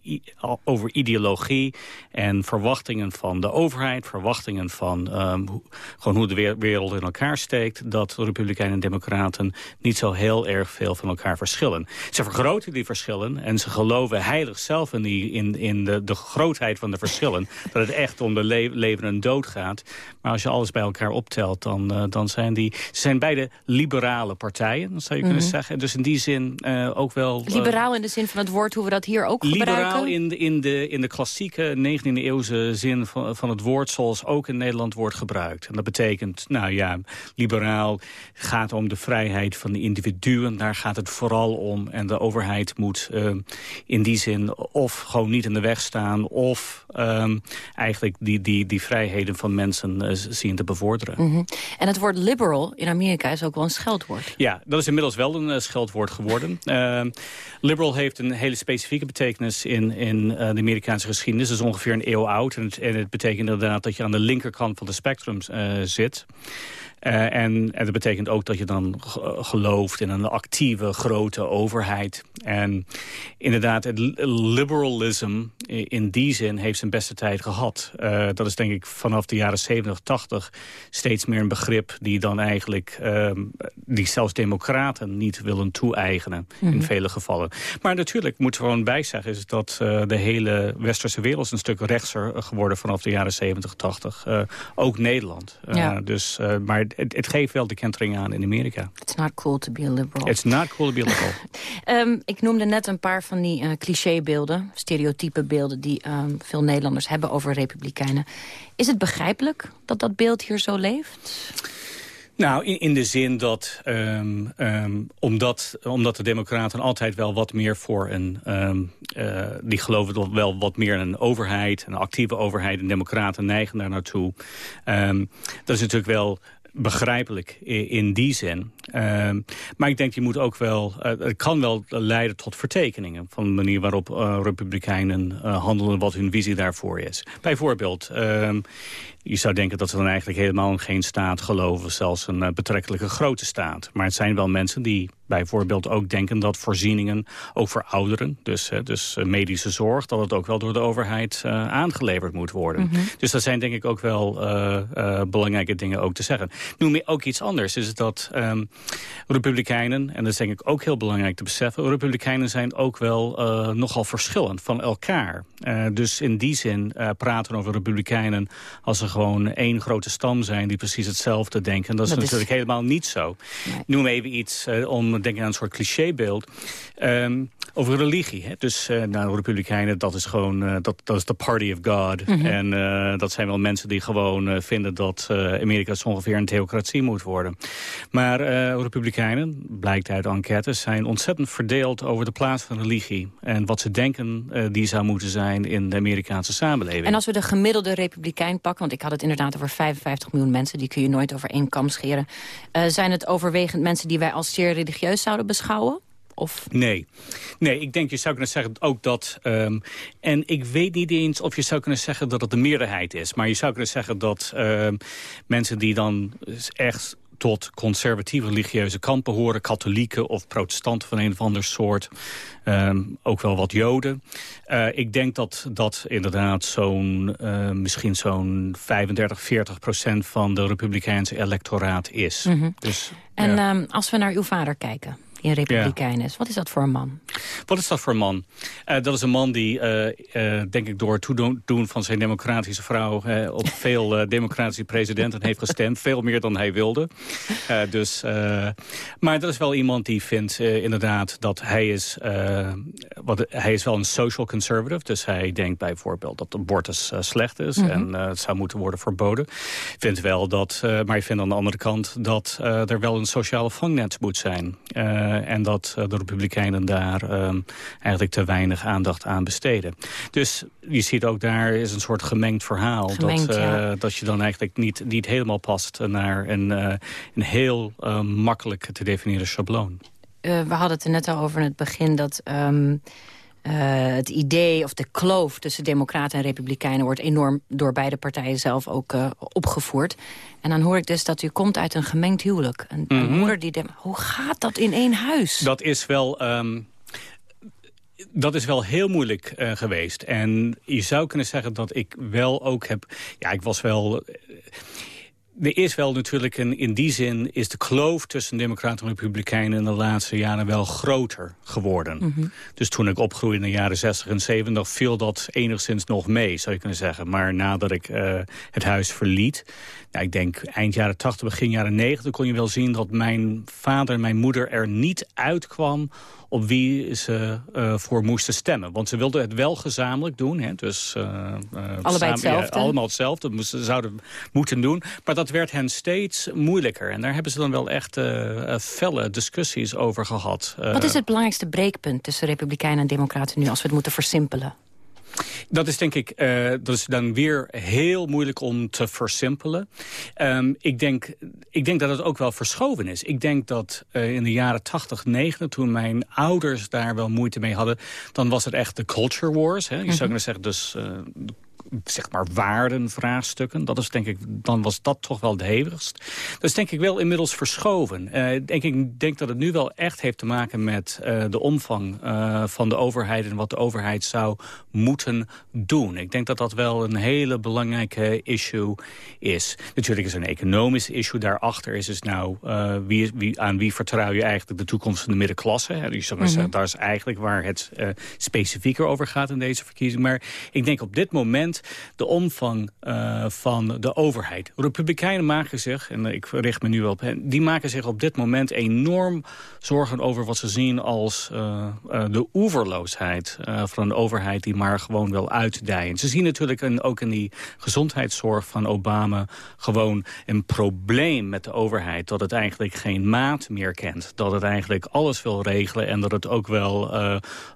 [SPEAKER 28] over ideologie en verwachtingen van de overheid, verwachtingen van um, gewoon hoe de wereld in elkaar steekt, dat Republikeinen en Democraten niet zo heel erg veel van elkaar verschillen. Ze vergroten die verschillen en ze geloven heilig zelf in, die, in, in de, de grootheid van de verschillen. <laughs> dat het echt om de le leven en dood gaat. Maar als je alles bij elkaar optelt, dan, uh, dan zijn die... Ze zijn beide liberale partijen, zou je mm -hmm. kunnen zeggen. Dus in die zin uh, ook wel...
[SPEAKER 10] Uh, Liberaal in de zin van het woord, hoe we dat hier ook
[SPEAKER 28] liberaal
[SPEAKER 10] gebruiken?
[SPEAKER 28] Liberaal in, de, in, de, in de klassieke 19e eeuwse zin van, van het woord... zoals ook in Nederland wordt gebruikt. En dat betekent, nou ja, liberaal gaat om de vrijheid van de individuen. Daar gaat het vooral om. En de overheid moet uh, in die zin of gewoon niet in de weg staan... of um, eigenlijk die, die, die vrijheden van mensen uh, zien te bevorderen.
[SPEAKER 10] Mm -hmm. En het woord liberal in Amerika is ook wel een scheldwoord.
[SPEAKER 28] Ja, dat is inmiddels wel een uh, scheldwoord geworden. Uh, <laughs> liberal heeft een hele specifieke betekenis in, in uh, de Amerikaanse geschiedenis. Het is ongeveer een eeuw oud. En het, en het betekent inderdaad dat je aan de linkerkant van de spectrum zit. Uh, en, en dat betekent ook dat je dan gelooft in een actieve, grote overheid. En inderdaad, het liberalism in die zin heeft zijn beste tijd gehad. Uh, dat is denk ik vanaf de jaren 70, 80 steeds meer een begrip... die dan eigenlijk, uh, die zelfs democraten niet willen toe-eigenen mm -hmm. in vele gevallen. Maar natuurlijk moeten we gewoon bijzeggen... is dat uh, de hele westerse wereld is een stuk rechtser geworden... vanaf de jaren 70, 80. ook Nederland.
[SPEAKER 10] Ja.
[SPEAKER 28] dus, maar het, het, geeft wel de kentering aan in Amerika.
[SPEAKER 10] It's not cool to be a liberal.
[SPEAKER 28] It's not cool to be a liberal.
[SPEAKER 10] um, <laughs> ik noemde net een paar van die uh, clichébeelden, stereotype beelden... die um, veel Nederlanders hebben over republikeinen. Is het begrijpelijk dat dat beeld hier zo leeft?
[SPEAKER 28] Nou, in, in, de zin dat, um, um, omdat, omdat de democraten altijd wel wat meer voor een... Um, uh, die geloven wel wat meer in een overheid, een actieve overheid. En democraten neigen daar naartoe. dat is natuurlijk wel begrijpelijk in die zin. Uh, maar ik denk, je moet ook wel, uh, het kan wel leiden tot vertekeningen... van de manier waarop uh, republikeinen handelen, wat hun visie daarvoor is. Bijvoorbeeld, ehm, je zou denken dat ze dan eigenlijk helemaal in geen staat geloven... zelfs een betrekkelijke grote staat. Maar het zijn wel mensen die bijvoorbeeld ook denken dat voorzieningen, ook voor ouderen, dus, dus medische zorg, dat het ook wel door de overheid uh, aangeleverd moet worden. Mm -hmm. Dus dat zijn denk ik ook wel uh, uh, belangrijke dingen ook te zeggen. Noem ook iets anders, is dat um, republikeinen, en dat is denk ik ook heel belangrijk te beseffen, republikeinen zijn ook wel nogal verschillend van elkaar. dus in die zin praten over republikeinen als ze gewoon één grote stam zijn die precies hetzelfde denken. Dat is dat natuurlijk is... helemaal niet zo. Nee. Noem even iets om denk ik aan een soort clichébeeld. Um, over religie. Hè? Dus uh, nou, republikeinen, dat is gewoon uh, dat, dat is de party of God. Mm -hmm. En uh, dat zijn wel mensen die gewoon vinden dat Amerika ongeveer een theocratie moet worden. Maar Republikeinen, blijkt uit enquêtes... zijn ontzettend verdeeld over de plaats van religie... en wat ze denken die zou moeten zijn in de Amerikaanse samenleving.
[SPEAKER 10] En als we de gemiddelde Republikein pakken... want ik had het inderdaad over 55 miljoen mensen... die kun je nooit over één kam scheren... Uh, zijn het overwegend mensen die wij als zeer religieus zouden beschouwen? Of?
[SPEAKER 28] Nee. nee, ik denk je zou kunnen zeggen ook dat... Um, en ik weet niet eens of je zou kunnen zeggen dat het de meerderheid is. Maar je zou kunnen zeggen dat um, mensen die dan echt tot conservatieve religieuze kampen horen. Katholieken of protestanten van een of ander soort. Um, ook wel wat joden. Uh, ik denk dat dat inderdaad zo'n uh, misschien zo'n 35, 40 procent van de republikeinse electoraat is.
[SPEAKER 10] Mm -hmm.
[SPEAKER 28] dus,
[SPEAKER 10] en
[SPEAKER 28] ja.
[SPEAKER 10] um, als we naar uw vader kijken die een republikein is. Wat is dat voor een man?
[SPEAKER 28] Wat is dat voor een man? Uh, dat is een man die, uh, uh, denk ik, door het toedoen van zijn democratische vrouw... op veel democratische presidenten heeft gestemd. veel meer dan hij wilde. dus, maar dat is wel iemand die vindt inderdaad dat hij is... wat, hij is wel een social conservative. Dus hij denkt bijvoorbeeld dat abortus slecht is... Mm -hmm. en het zou moeten worden verboden. Vindt wel dat, maar hij vindt aan de andere kant... dat er wel een sociale vangnet moet zijn... Uh, en dat uh, de Republikeinen daar um, eigenlijk te weinig aandacht aan besteden. Dus je ziet ook daar is een soort gemengd verhaal.
[SPEAKER 10] Gemengd,
[SPEAKER 28] dat,
[SPEAKER 10] ja.
[SPEAKER 28] dat je dan eigenlijk niet, niet helemaal past naar een, een heel makkelijk te definiëren schabloon.
[SPEAKER 10] we hadden het er net al over in het begin dat... Um uh, het idee of de kloof tussen democraten en republikeinen... wordt enorm door beide partijen zelf ook uh, opgevoerd. En dan hoor ik dus dat u komt uit een gemengd huwelijk. Een,
[SPEAKER 28] Mhm.
[SPEAKER 10] een moeder die... Hoe gaat dat in één huis?
[SPEAKER 28] Dat is wel... Um, dat is wel heel moeilijk uh, geweest. En je zou kunnen zeggen dat ik wel ook heb... Ja, ik was wel... Er is wel natuurlijk, een, in die zin is de kloof tussen democraten en republikeinen in de laatste jaren wel groter geworden.
[SPEAKER 10] Mhm.
[SPEAKER 28] Mm -hmm. Dus toen ik opgroeide in de jaren 60 en 70 viel dat enigszins nog mee, zou je kunnen zeggen. Maar nadat ik uh, het huis verliet, nou, ik denk eind jaren 80, begin jaren 90, kon je wel zien dat mijn vader en mijn moeder er niet uitkwam op wie ze uh, voor moesten stemmen. Want ze wilden het wel gezamenlijk doen. Hè? Dus, uh,
[SPEAKER 10] Allebei
[SPEAKER 28] samen,
[SPEAKER 10] hetzelfde?
[SPEAKER 28] Ja, allemaal hetzelfde. Dat moesten, zouden moeten doen. Maar dat werd hen steeds moeilijker. En daar hebben ze dan wel echt uh, felle discussies over gehad.
[SPEAKER 10] Wat is het belangrijkste breekpunt tussen Republikeinen en Democraten nu... als we het moeten versimpelen?
[SPEAKER 28] Dat is denk ik, uh, dat is dan weer heel moeilijk om te versimpelen. Um, ik, denk, ik denk dat het ook wel verschoven is. Ik denk dat uh, in de jaren 80, 90, toen mijn ouders daar wel moeite mee hadden... dan was het echt de culture wars. Hè? Je mm -hmm. zou kunnen zeggen, dus... Uh, zeg maar waardenvraagstukken. Dat is denk ik, dan was dat toch wel het hevigst. Dat is denk ik wel inmiddels verschoven. Uh, denk ik denk dat het nu wel echt heeft te maken met uh, de omvang uh, van de overheid... en wat de overheid zou moeten doen. Ik denk dat dat wel een hele belangrijke issue is. Natuurlijk is er een economisch issue daarachter. Is dus nou, wie, wie, aan wie vertrouw je eigenlijk de toekomst van de middenklasse? Hè? Mm -hmm. zeggen, dat is eigenlijk waar het specifieker over gaat in deze verkiezing. Maar ik denk op dit moment de omvang uh, van de overheid. Republikeinen maken zich, en ik richt me nu op hen... die maken zich op dit moment enorm zorgen over wat ze zien als uh, uh, de oeverloosheid van een overheid die maar gewoon wil uitdijen. Ze zien natuurlijk een, ook in die gezondheidszorg van Obama gewoon een probleem met de overheid. Dat het eigenlijk geen maat meer kent. Dat het eigenlijk alles wil regelen en dat het ook wel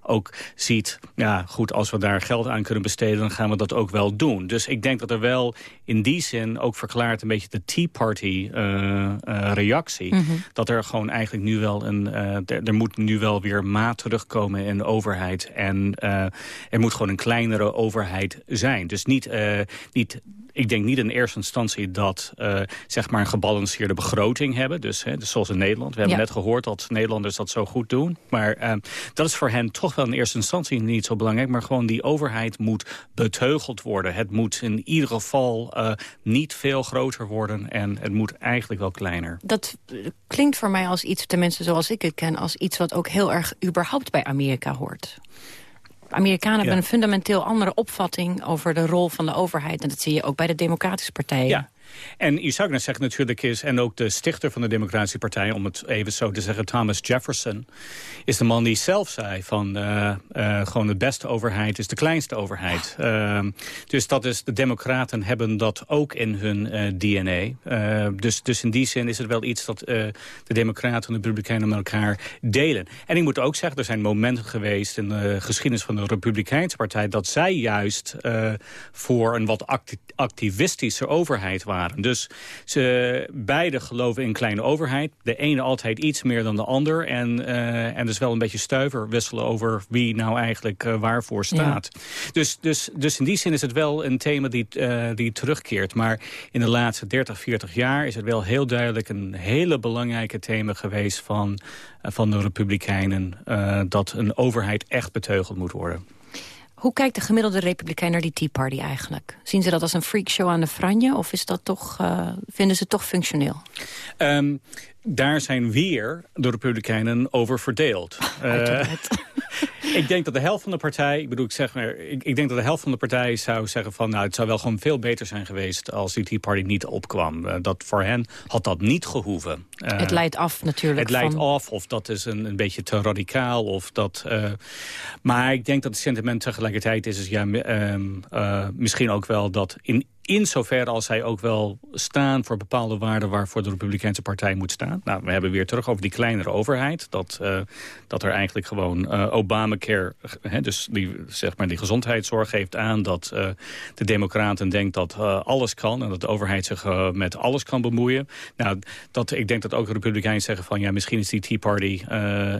[SPEAKER 28] ook ziet... ja goed, als we daar geld aan kunnen besteden... dan gaan we dat ook wel doen. Dus ik denk dat er wel in die zin ook verklaart... een beetje de Tea Party uh, uh, reactie.
[SPEAKER 10] Mhm.
[SPEAKER 28] Mm -hmm. Dat er gewoon eigenlijk nu wel een... Uh, er, er, moet nu wel weer maat terugkomen in de overheid. En er moet gewoon een kleinere overheid zijn. Dus niet... niet ik denk niet in eerste instantie dat uh, zeg maar een gebalanceerde begroting hebben. Dus, hè, dus zoals in Nederland. We hebben
[SPEAKER 10] Ja.
[SPEAKER 28] net gehoord dat Nederlanders dat zo goed doen. Maar uh, dat is voor hen toch wel in eerste instantie niet zo belangrijk. Maar gewoon die overheid moet beteugeld worden. Het moet in ieder geval uh, niet veel groter worden. En het moet eigenlijk wel kleiner.
[SPEAKER 10] Dat eh, klinkt voor mij als iets, tenminste zoals ik het ken... als iets wat ook heel erg überhaupt bij Amerika hoort. Amerikanen hebben een fundamenteel andere opvatting over de rol van de overheid. En dat zie je ook bij de democratische partijen.
[SPEAKER 28] Ja. En kunnen zeggen natuurlijk is... en ook de stichter van de Democratische Partij... om het even zo te zeggen, Thomas Jefferson... is de man die zelf zei van... Uh, uh, gewoon de beste overheid is de kleinste overheid. Uh, dus dat is, de democraten hebben dat ook in hun uh, DNA. dus, dus in die zin is het wel iets dat de democraten en de republikeinen met elkaar delen. En ik moet ook zeggen, er zijn momenten geweest... in de geschiedenis van de Republikeinse Partij... dat zij juist voor een wat activistische overheid waren. Dus ze beide geloven in kleine overheid. De ene altijd iets meer dan de ander. En, uh, en dus wel een beetje stuiver wisselen over wie nou eigenlijk uh, waarvoor staat. Dus, dus, dus in die zin is het wel een thema die, uh, die terugkeert. Maar in de laatste 30, 40 jaar is het wel heel duidelijk een hele belangrijke thema geweest van, van de Republikeinen. dat een overheid echt beteugeld moet worden.
[SPEAKER 10] Hoe kijkt de gemiddelde republikein naar die Tea Party eigenlijk? Zien ze dat als een freakshow aan de franje of is dat toch, uh, vinden ze het toch functioneel?
[SPEAKER 28] Um, daar zijn weer de Republikeinen over verdeeld. <laughs> Uh, ik denk dat de helft van de partij, ik bedoel, ik zeg maar, ik, ik, denk dat de helft van de partij zou zeggen van, nou, het zou wel gewoon veel beter zijn geweest als die Tea Party niet opkwam. Uh, dat voor hen had dat niet gehoeven.
[SPEAKER 10] Uh, het leidt af natuurlijk.
[SPEAKER 28] Het leidt af, of dat is een, een beetje te radicaal, of dat. Maar ik denk dat het sentiment tegelijkertijd is, is ja, misschien ook wel dat in in zoverre als zij ook wel staan voor bepaalde waarden... waarvoor de Republikeinse Partij moet staan. Nou, we hebben weer terug over die kleinere overheid. Dat, uh, dat er eigenlijk gewoon uh, Obamacare, hè, dus die, zeg maar die gezondheidszorg geeft aan... dat uh, de Democraten denkt dat alles kan... en dat de overheid zich met alles kan bemoeien. Nou, dat, ik denk dat ook de Republikeinen zeggen van... ja, misschien is die Tea Party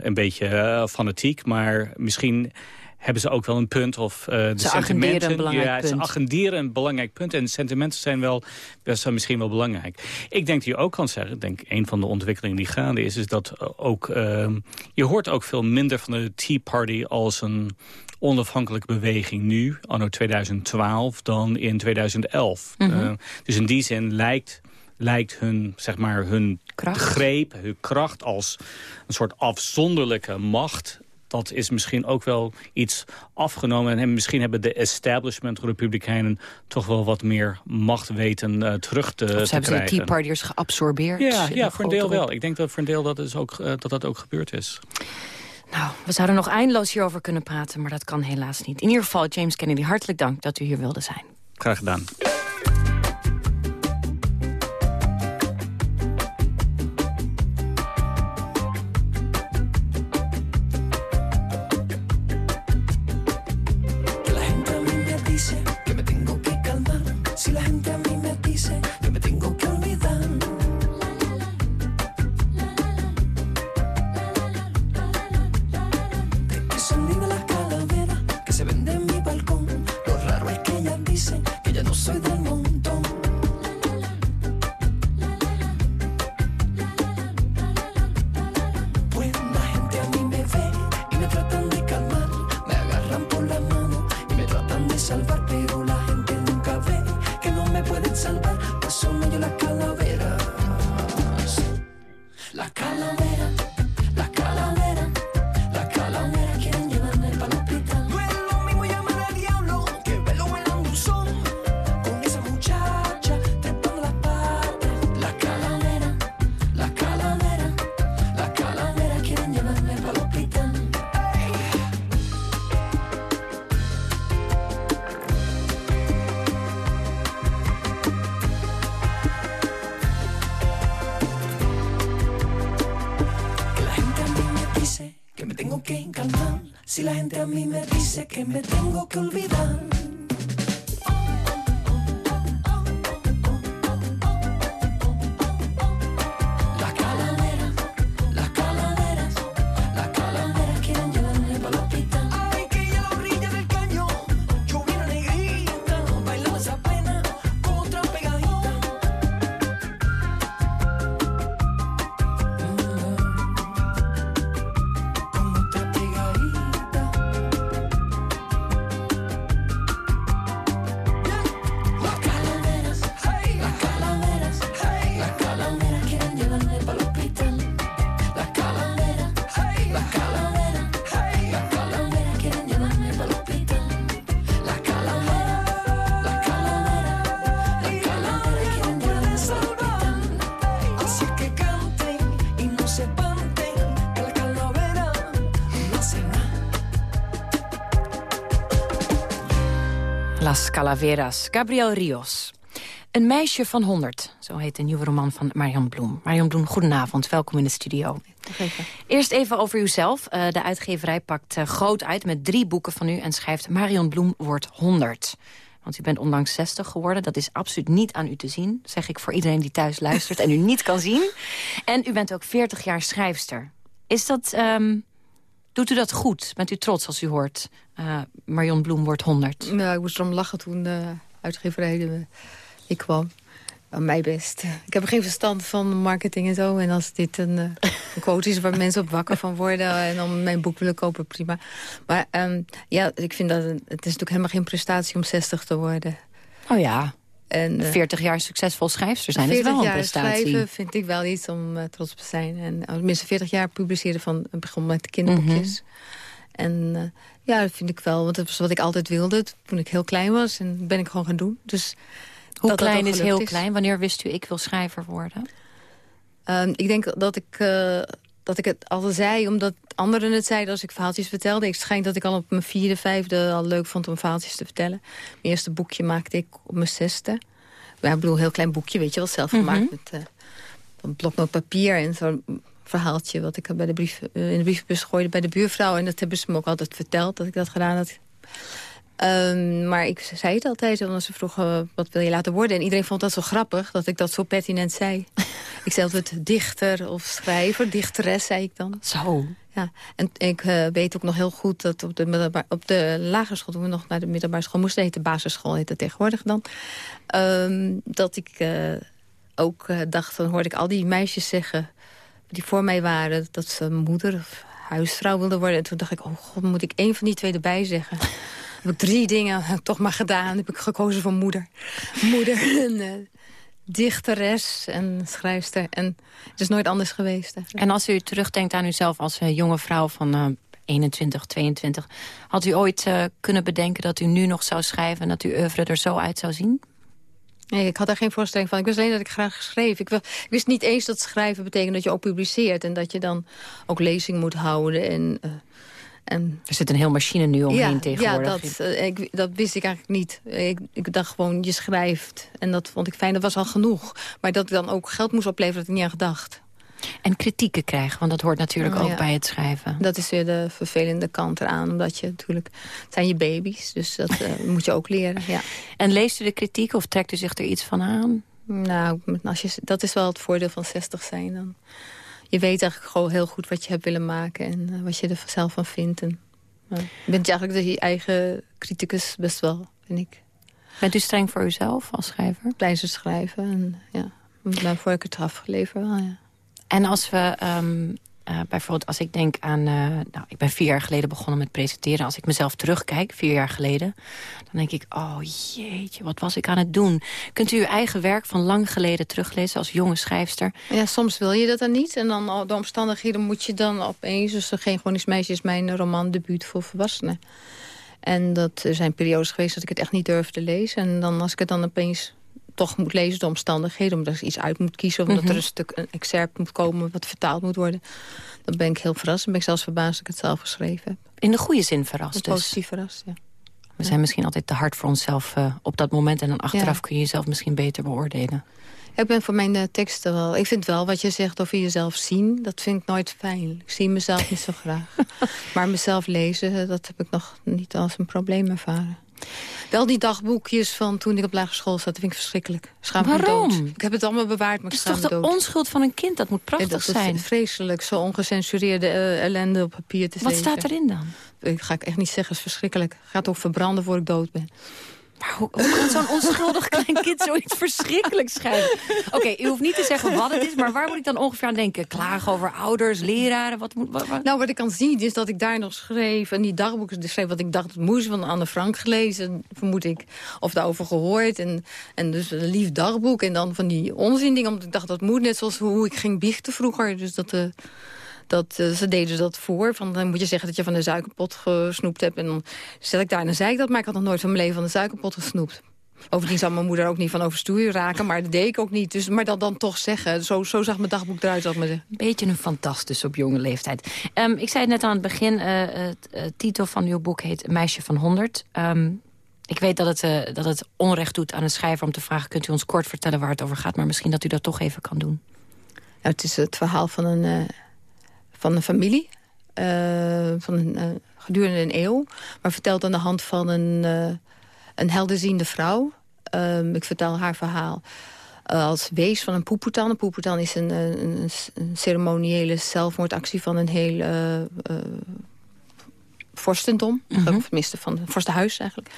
[SPEAKER 28] een beetje fanatiek... maar misschien hebben ze ook wel een punt. Of, uh, de
[SPEAKER 10] ze
[SPEAKER 28] sentimenten,
[SPEAKER 10] een belangrijk
[SPEAKER 28] ja,
[SPEAKER 10] punt.
[SPEAKER 28] Ze agenderen een belangrijk punt. En de sentimenten zijn wel best misschien wel belangrijk. Ik denk dat je ook kan zeggen, ik denk een van de ontwikkelingen die gaande is... is dat ook, uh, je hoort ook veel minder van de Tea Party als een onafhankelijke beweging nu, anno 2012, dan in 2011. Mm -hmm. uh, dus in die zin lijkt lijkt hun, zeg maar, hun
[SPEAKER 10] kracht.
[SPEAKER 28] greep, hun kracht als een soort afzonderlijke macht dat is misschien ook wel iets afgenomen. En misschien hebben de establishment republikeinen toch wel wat meer macht weten uh, terug te,
[SPEAKER 10] of
[SPEAKER 28] te
[SPEAKER 10] hebben
[SPEAKER 28] krijgen.
[SPEAKER 10] ze de Tea Partiers geabsorbeerd?
[SPEAKER 28] Ja, ja voor een deel wel. Ik denk dat voor een deel dat, is ook, uh, dat dat ook gebeurd is.
[SPEAKER 10] Nou, we zouden nog eindeloos hierover kunnen praten, maar dat kan helaas niet. In ieder geval, James Kennedy, hartelijk dank dat u hier wilde zijn.
[SPEAKER 28] Graag gedaan.
[SPEAKER 29] Dice que me tengo que olvidar. Calaveras,
[SPEAKER 10] Gabriel Rios. Een meisje van 100, zo heet de nieuwe roman van Marion Bloem. Marion Bloem, goedenavond, welkom in de studio. Eerst even over uzelf. Uh, de uitgeverij pakt uh, groot uit met drie boeken van u... en schrijft Marion Bloem wordt 100. Want u bent onlangs 60 geworden. Dat is absoluut niet aan u te zien. zeg ik voor iedereen die thuis luistert en u niet kan zien. En u bent ook 40 jaar schrijfster. Is dat... Um, doet u dat goed? Bent u trots als u hoort... Uh, Marion Bloem wordt 100?
[SPEAKER 30] Nou, ik moest erom lachen toen de uitgeverij ik kwam. Aan mij best. Ik heb geen verstand van marketing en zo. En als dit een, een quote is waar mensen op wakker van worden... en dan mijn boek willen kopen, prima. Maar um, ja, ik vind dat... Het, het is natuurlijk helemaal geen prestatie om 60 te worden.
[SPEAKER 10] Oh ja. En, uh, 40 jaar succesvol schrijfster zijn is wel een prestatie.
[SPEAKER 30] schrijven vind ik wel iets om uh, trots op te zijn. En tenminste 40 jaar publiceren van... begon met kinderboekjes. Mm -hmm. En ja, dat vind ik wel. Want dat was wat ik altijd wilde toen ik heel klein was. En ben ik gewoon gaan doen. Dus
[SPEAKER 10] hoe klein is heel klein? Wanneer wist u, ik wil schrijver worden?
[SPEAKER 30] Uh, ik denk dat ik, dat ik het al zei, omdat anderen het zeiden als ik verhaaltjes vertelde. Ik schijn dat ik al op mijn vierde, vijfde al leuk vond om verhaaltjes te vertellen. Mijn eerste boekje maakte ik op mijn zesde. Ja, ik bedoel, een heel klein boekje, weet je wel, zelf gemaakt. Mm -hmm. Met uh, een bloknoot papier en zo'n verhaaltje... wat ik bij de brief, uh, in de brievenbus gooide bij de buurvrouw. En dat hebben ze me ook altijd verteld, dat ik dat gedaan had. Um, maar ik zei het altijd, omdat ze vroegen wat wil je laten worden. En iedereen vond dat zo grappig, dat ik dat zo pertinent zei. <laughs> ik zei altijd dichter of schrijver, dichteres zei ik dan.
[SPEAKER 10] Zo.
[SPEAKER 30] Ja, en ik uh, weet ook nog heel goed dat op de, op de lagere school... toen we nog naar de middelbare school moesten, heet de basisschool, heet het tegenwoordig dan... Um, dat ik uh, ook uh, dacht, dan hoorde ik al die meisjes zeggen... die voor mij waren, dat ze moeder of huisvrouw wilden worden. En toen dacht ik, oh god, moet ik één van die twee erbij zeggen <laughs> heb ik drie dingen toch maar gedaan. Heb ik gekozen voor moeder. Moeder <laughs> en uh, dichteres en schrijfster. En het is nooit anders geweest. Eigenlijk.
[SPEAKER 10] En als u terugdenkt aan uzelf als uh, jonge vrouw van uh, 21, 22... had u ooit uh, kunnen bedenken dat u nu nog zou schrijven... en dat uw oeuvre er zo uit zou zien?
[SPEAKER 30] Nee, ik had daar geen voorstelling van. Ik wist alleen dat ik graag schreef. Ik, ik wist niet eens dat schrijven betekent dat je ook publiceert... en dat je dan ook lezing moet houden en... Uh,
[SPEAKER 10] en, er zit een heel machine nu omheen
[SPEAKER 30] ja,
[SPEAKER 10] tegenwoordig.
[SPEAKER 30] Ja, dat, uh, ik, dat wist ik eigenlijk niet. Ik, ik, dacht gewoon, je schrijft. En dat vond ik fijn, dat was al genoeg. Maar dat ik dan ook geld moest opleveren, had ik niet aan gedacht.
[SPEAKER 10] En kritieken krijgen, want dat hoort natuurlijk
[SPEAKER 30] oh,
[SPEAKER 10] ook
[SPEAKER 30] ja.
[SPEAKER 10] bij het schrijven.
[SPEAKER 30] Dat is weer de vervelende kant eraan. Omdat je natuurlijk, het zijn je baby's, dus dat uh, <laughs> moet je ook leren. Ja.
[SPEAKER 10] En leest u de kritiek of trekt u zich er iets van aan?
[SPEAKER 30] Nou, als je, dat is wel het voordeel van 60 zijn. Dan. Je weet eigenlijk gewoon heel goed wat je hebt willen maken en uh, wat je er zelf van vindt. En. Je bent eigenlijk de je eigen criticus best wel, vind ik.
[SPEAKER 10] Bent u streng voor uzelf als schrijver?
[SPEAKER 30] Blijven schrijven en ja, maar voor ik het afgeleverd wel, ja.
[SPEAKER 10] En als we um, uh, bijvoorbeeld, als ik denk aan... Uh, nou, ik ben vier jaar geleden begonnen met presenteren. Als ik mezelf terugkijk, vier jaar geleden... dan denk ik, oh jeetje, wat was ik aan het doen? Kunt u uw eigen werk van lang geleden teruglezen als jonge schrijfster?
[SPEAKER 30] Ja, soms wil je dat dan niet. En dan de omstandigheden moet je dan opeens... Dus Geen Meisje is mijn roman debuut voor volwassenen. En dat er zijn periodes geweest dat ik het echt niet durfde lezen. En dan als ik het dan opeens toch moet lezen, de omstandigheden... omdat ik iets uit moet kiezen, omdat mm -hmm. er een stuk een excerpt moet komen... wat vertaald moet worden. Dan ben ik heel verrast. Dan ben ik zelfs verbaasd dat ik het zelf geschreven heb.
[SPEAKER 10] In de goede zin verrast dus?
[SPEAKER 30] Positief verrast, ja.
[SPEAKER 10] We zijn misschien altijd te hard voor onszelf uh, op dat moment... en dan achteraf ja. kun je jezelf misschien beter beoordelen.
[SPEAKER 30] Ik ben voor mijn uh, teksten wel... Ik vind wel wat je zegt over jezelf zien, dat vind ik nooit fijn. Ik zie mezelf niet zo graag. <laughs> maar mezelf lezen, dat heb ik nog niet als een probleem ervaren. Wel die dagboekjes van toen ik op lagere school zat, dat vind ik verschrikkelijk. Schaam
[SPEAKER 10] Waarom?
[SPEAKER 30] Dood. Ik heb het allemaal bewaard, maar
[SPEAKER 10] Het
[SPEAKER 30] ik
[SPEAKER 10] is toch de
[SPEAKER 30] dood.
[SPEAKER 10] onschuld van een kind? Dat moet prachtig
[SPEAKER 30] ja, dat
[SPEAKER 10] zijn.
[SPEAKER 30] is vreselijk, zo ongecensureerde uh, ellende op papier te
[SPEAKER 10] Wat
[SPEAKER 30] lezen.
[SPEAKER 10] staat erin dan?
[SPEAKER 30] Ik ga ik echt niet zeggen, het is verschrikkelijk. Ik ga het ook verbranden voor ik dood ben.
[SPEAKER 10] Maar hoe, hoe kan zo'n onschuldig <laughs> klein kind zoiets verschrikkelijks schrijven? Oké, okay, u hoeft niet te zeggen wat het is, maar waar moet ik dan ongeveer aan denken? Klagen over ouders, leraren, wat moet... Wat?
[SPEAKER 30] Nou, wat ik kan zien is dat ik daar nog schreef... en die dagboeken schreef wat ik dacht het moest van Anne Frank gelezen, vermoed ik. Of daarover gehoord. En, en dus een lief dagboek en dan van die onzin dingen. Omdat ik dacht dat moet net zoals hoe ik ging biechten vroeger. Dus dat... Uh, dat, uh, ze deden dat voor. Van, dan moet je zeggen dat je van de suikerpot gesnoept hebt. En dan zet ik daar en dan zei ik dat. Maar ik had nog nooit van mijn leven van de suikerpot gesnoept. Bovendien zou mijn moeder ook niet van overstoeien raken. Maar dat deed ik ook niet. Dus, maar dat dan toch zeggen. Zo, zo zag mijn dagboek eruit. Zal maar zeggen.
[SPEAKER 10] Beetje een fantastisch op jonge leeftijd. Um, ik zei het net aan het begin. Uh, het uh, titel van uw boek heet Meisje van 100. Um, Ik weet dat het, uh, dat het onrecht doet aan een schrijver om te vragen... kunt u ons kort vertellen waar het over gaat... maar misschien dat u dat toch even kan doen.
[SPEAKER 30] Ja, het is het verhaal van een, van een familie. Uh, van, gedurende een eeuw. Maar verteld aan de hand van een, een helderziende vrouw. Ehm, ik vertel haar verhaal als wees van een poepoetan. Een poepoetan is een, een, een, ceremoniële zelfmoordactie van een heel vorstendom. Mm -hmm. Of tenminste van het vorstenhuis eigenlijk.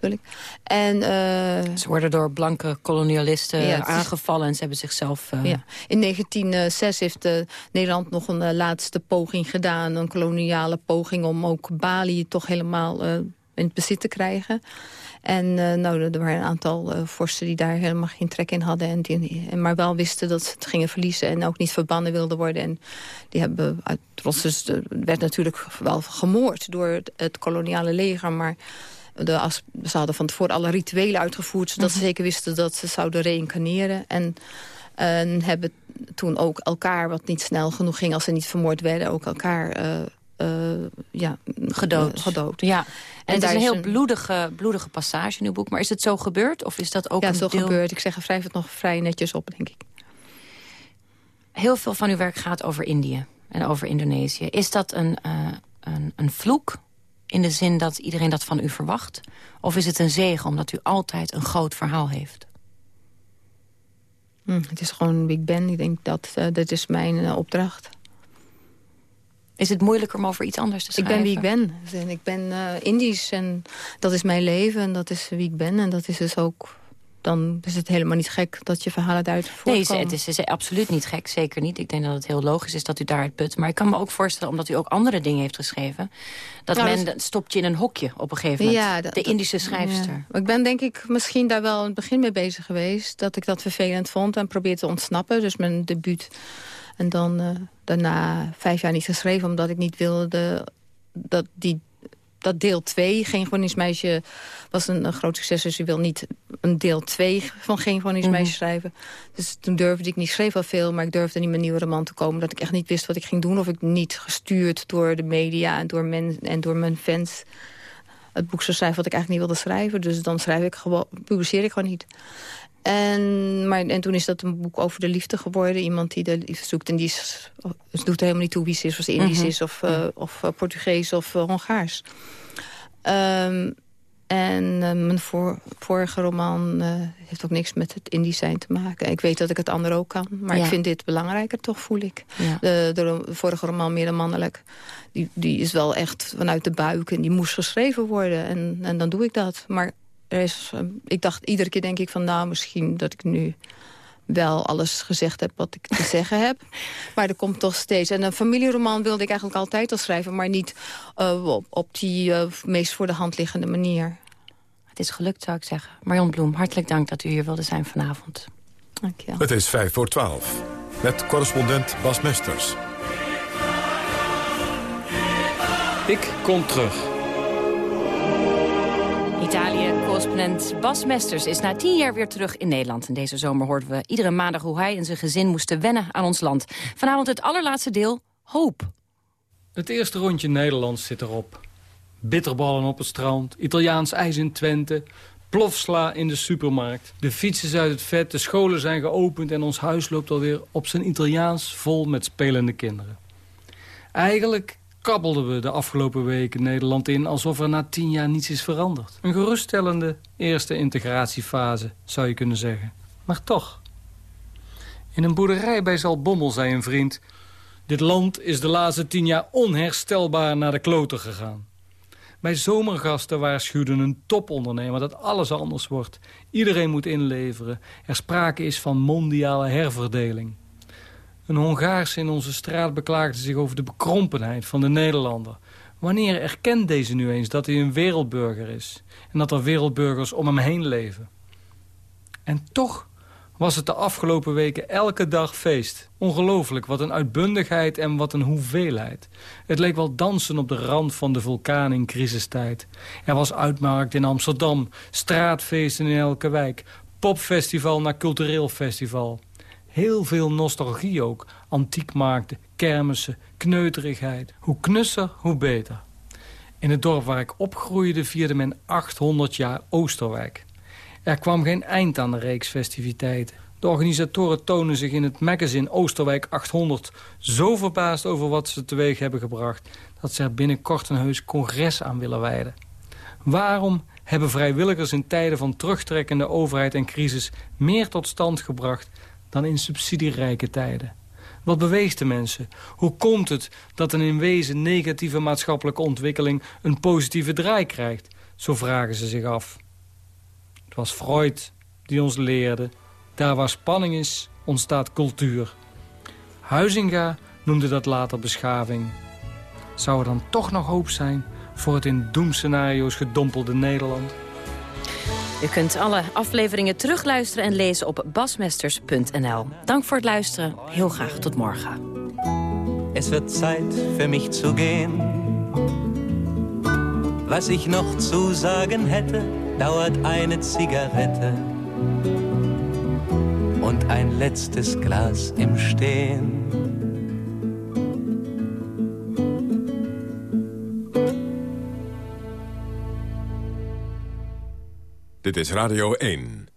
[SPEAKER 30] Bedoel ik. En, uh,
[SPEAKER 10] ze worden door blanke kolonialisten ja, aangevallen en ze hebben zichzelf... Uh...
[SPEAKER 30] Ja. In 1906 heeft uh, Nederland nog een laatste poging gedaan. Een koloniale poging om ook Bali toch helemaal in het bezit te krijgen. En uh, nou, er waren een aantal uh, vorsten die daar helemaal geen trek in hadden. En die, maar wel wisten dat ze het gingen verliezen. En ook niet verbannen wilden worden. En die hebben uit trots. Dus werd natuurlijk wel gemoord door het, het koloniale leger. Maar de, als, ze hadden van tevoren alle rituelen uitgevoerd. Zodat ze mhm. zeker wisten dat ze zouden reïncarneren. En, en hebben toen ook elkaar, wat niet snel genoeg ging als ze niet vermoord werden... ook elkaar uh, ja,
[SPEAKER 10] gedood.
[SPEAKER 30] gedood.
[SPEAKER 10] Ja. En, het is een heel bloedige, bloedige passage in uw boek. Maar is het zo gebeurd? Of is dat ook
[SPEAKER 30] ja,
[SPEAKER 10] een
[SPEAKER 30] zo
[SPEAKER 10] deel...
[SPEAKER 30] gebeurd. Ik zeg, wrijf het nog vrij netjes op, denk ik.
[SPEAKER 10] Heel veel van uw werk gaat over Indië en over Indonesië. Is dat een, uh, een, een vloek in de zin dat iedereen dat van u verwacht? Of is het een zegen omdat u altijd een groot verhaal heeft?
[SPEAKER 30] Hm, het is gewoon wie ik ben. Ik denk dat uh, dat is mijn uh, opdracht.
[SPEAKER 10] Is het moeilijker om over iets anders te schrijven?
[SPEAKER 30] Ik ben wie ik ben. Ik ben uh, Indisch en dat is mijn leven en dat is wie ik ben. En dat is dus ook... Dan is het helemaal niet gek dat je verhalen uit voortkomen.
[SPEAKER 10] Nee, het is, het is absoluut niet gek. Zeker niet. Ik denk dat het heel logisch is dat u daar het put. Maar ik kan me ook voorstellen, omdat u ook andere dingen heeft geschreven... dat nou, men dat... stopt je in een hokje op een gegeven moment. Ja, dat, de Indische schrijfster.
[SPEAKER 30] Ja. Ik ben denk ik misschien daar wel in het begin mee bezig geweest. Dat ik dat vervelend vond en probeerde te ontsnappen. Dus mijn debuut en dan uh, daarna vijf jaar niet geschreven... omdat ik niet wilde dat, die, dat deel 2, Geen Chronisch Meisje... was een, een, groot succes, dus je wil niet een deel 2 van Geen mm -hmm. Meisje schrijven. Dus toen durfde ik niet, schreef al veel... maar ik durfde niet met nieuwe roman te komen... dat ik echt niet wist wat ik ging doen... of ik niet gestuurd door de media en door, men, en door mijn fans het boek zou schrijven wat ik eigenlijk niet wilde schrijven. Dus dan schrijf ik gewoon, publiceer ik gewoon niet. En, maar, en toen is dat een boek over de liefde geworden. Iemand die de liefde zoekt. En die is, het doet helemaal niet toe wie ze is. Of ze Indisch mm -hmm. is, of, uh, of uh, Portugees, of uh, Hongaars. Um, en mijn voor, vorige roman heeft ook niks met het Indisch zijn te maken. Ik weet dat ik het andere ook kan. Maar ja. ik vind dit belangrijker, toch voel ik. Ja. De, de, vorige roman, Meer dan Mannelijk... Die, die is wel echt vanuit de buik. En die moest geschreven worden. En, en dan doe ik dat. Maar er is, ik dacht iedere keer denk ik van nou misschien dat ik nu wel alles gezegd heb wat ik te <laughs> zeggen heb. Maar er komt toch steeds. En een familieroman wilde ik eigenlijk altijd al schrijven... maar niet uh, op, op, die uh, meest voor de hand liggende manier.
[SPEAKER 10] Het is gelukt, zou ik zeggen. Marion Bloem, hartelijk dank dat u hier wilde zijn vanavond.
[SPEAKER 30] Dank je wel.
[SPEAKER 9] Het is vijf voor twaalf. Met correspondent Bas Mesters.
[SPEAKER 31] Ik kom terug.
[SPEAKER 10] Bas Mesters is na tien jaar weer terug in Nederland. En deze zomer hoorden we iedere maandag hoe hij en zijn gezin moesten wennen aan ons land. Vanavond het allerlaatste deel, hoop.
[SPEAKER 31] Het eerste rondje Nederlands zit erop. Bitterballen op het strand, Italiaans ijs in Twente... plofsla in de supermarkt. De fiets is uit het vet, de scholen zijn geopend... en ons huis loopt alweer op zijn Italiaans vol met spelende kinderen. Eigenlijk kabbelden we de afgelopen weken Nederland in... alsof er na tien jaar niets is veranderd. Een geruststellende eerste integratiefase, zou je kunnen zeggen. Maar toch. In een boerderij bij Zalbommel zei een vriend... dit land is de laatste tien jaar onherstelbaar naar de kloten gegaan. Bij zomergasten waarschuwde een topondernemer dat alles anders wordt. Iedereen moet inleveren. Er sprake is van mondiale herverdeling. Een Hongaars in onze straat beklaagde zich over de bekrompenheid van de Nederlander. Wanneer erkent deze nu eens dat hij een wereldburger is... en dat er wereldburgers om hem heen leven? En toch was het de afgelopen weken elke dag feest. Ongelooflijk, wat een uitbundigheid en wat een hoeveelheid. Het leek wel dansen op de rand van de vulkaan in crisistijd. Er was uitmarkt in Amsterdam, straatfeesten in elke wijk... popfestival naar cultureel festival heel veel nostalgie ook. Antiekmarkten, kermissen, kneuterigheid. Hoe knusser, hoe beter. In het dorp waar ik opgroeide vierde men 800 jaar Oosterwijk. Er kwam geen eind aan de reeks festiviteiten. De organisatoren tonen zich in het magazine Oosterwijk 800 zo verbaasd over wat ze teweeg hebben gebracht... dat ze er binnenkort een heus congres aan willen wijden. Waarom hebben vrijwilligers in tijden van terugtrekkende overheid en crisis... meer tot stand gebracht dan in subsidierijke tijden? Wat beweegt de mensen? Hoe komt het dat een in wezen negatieve maatschappelijke ontwikkeling... een positieve draai krijgt? Zo vragen ze zich af. Het was Freud die ons leerde... daar waar spanning is, ontstaat cultuur. Huizinga noemde dat later beschaving. Zou er dan toch nog hoop zijn voor het in doemscenario's gedompelde Nederland?
[SPEAKER 10] U kunt alle afleveringen terugluisteren en lezen op basmesters.nl. Dank voor het luisteren. Heel graag tot morgen.
[SPEAKER 8] Es wird Zeit für mich zu gehen. Was ich noch zu sagen hätte, dauert eine Zigarette und ein letztes Glas im Stehen.
[SPEAKER 4] Dit is Radio 1.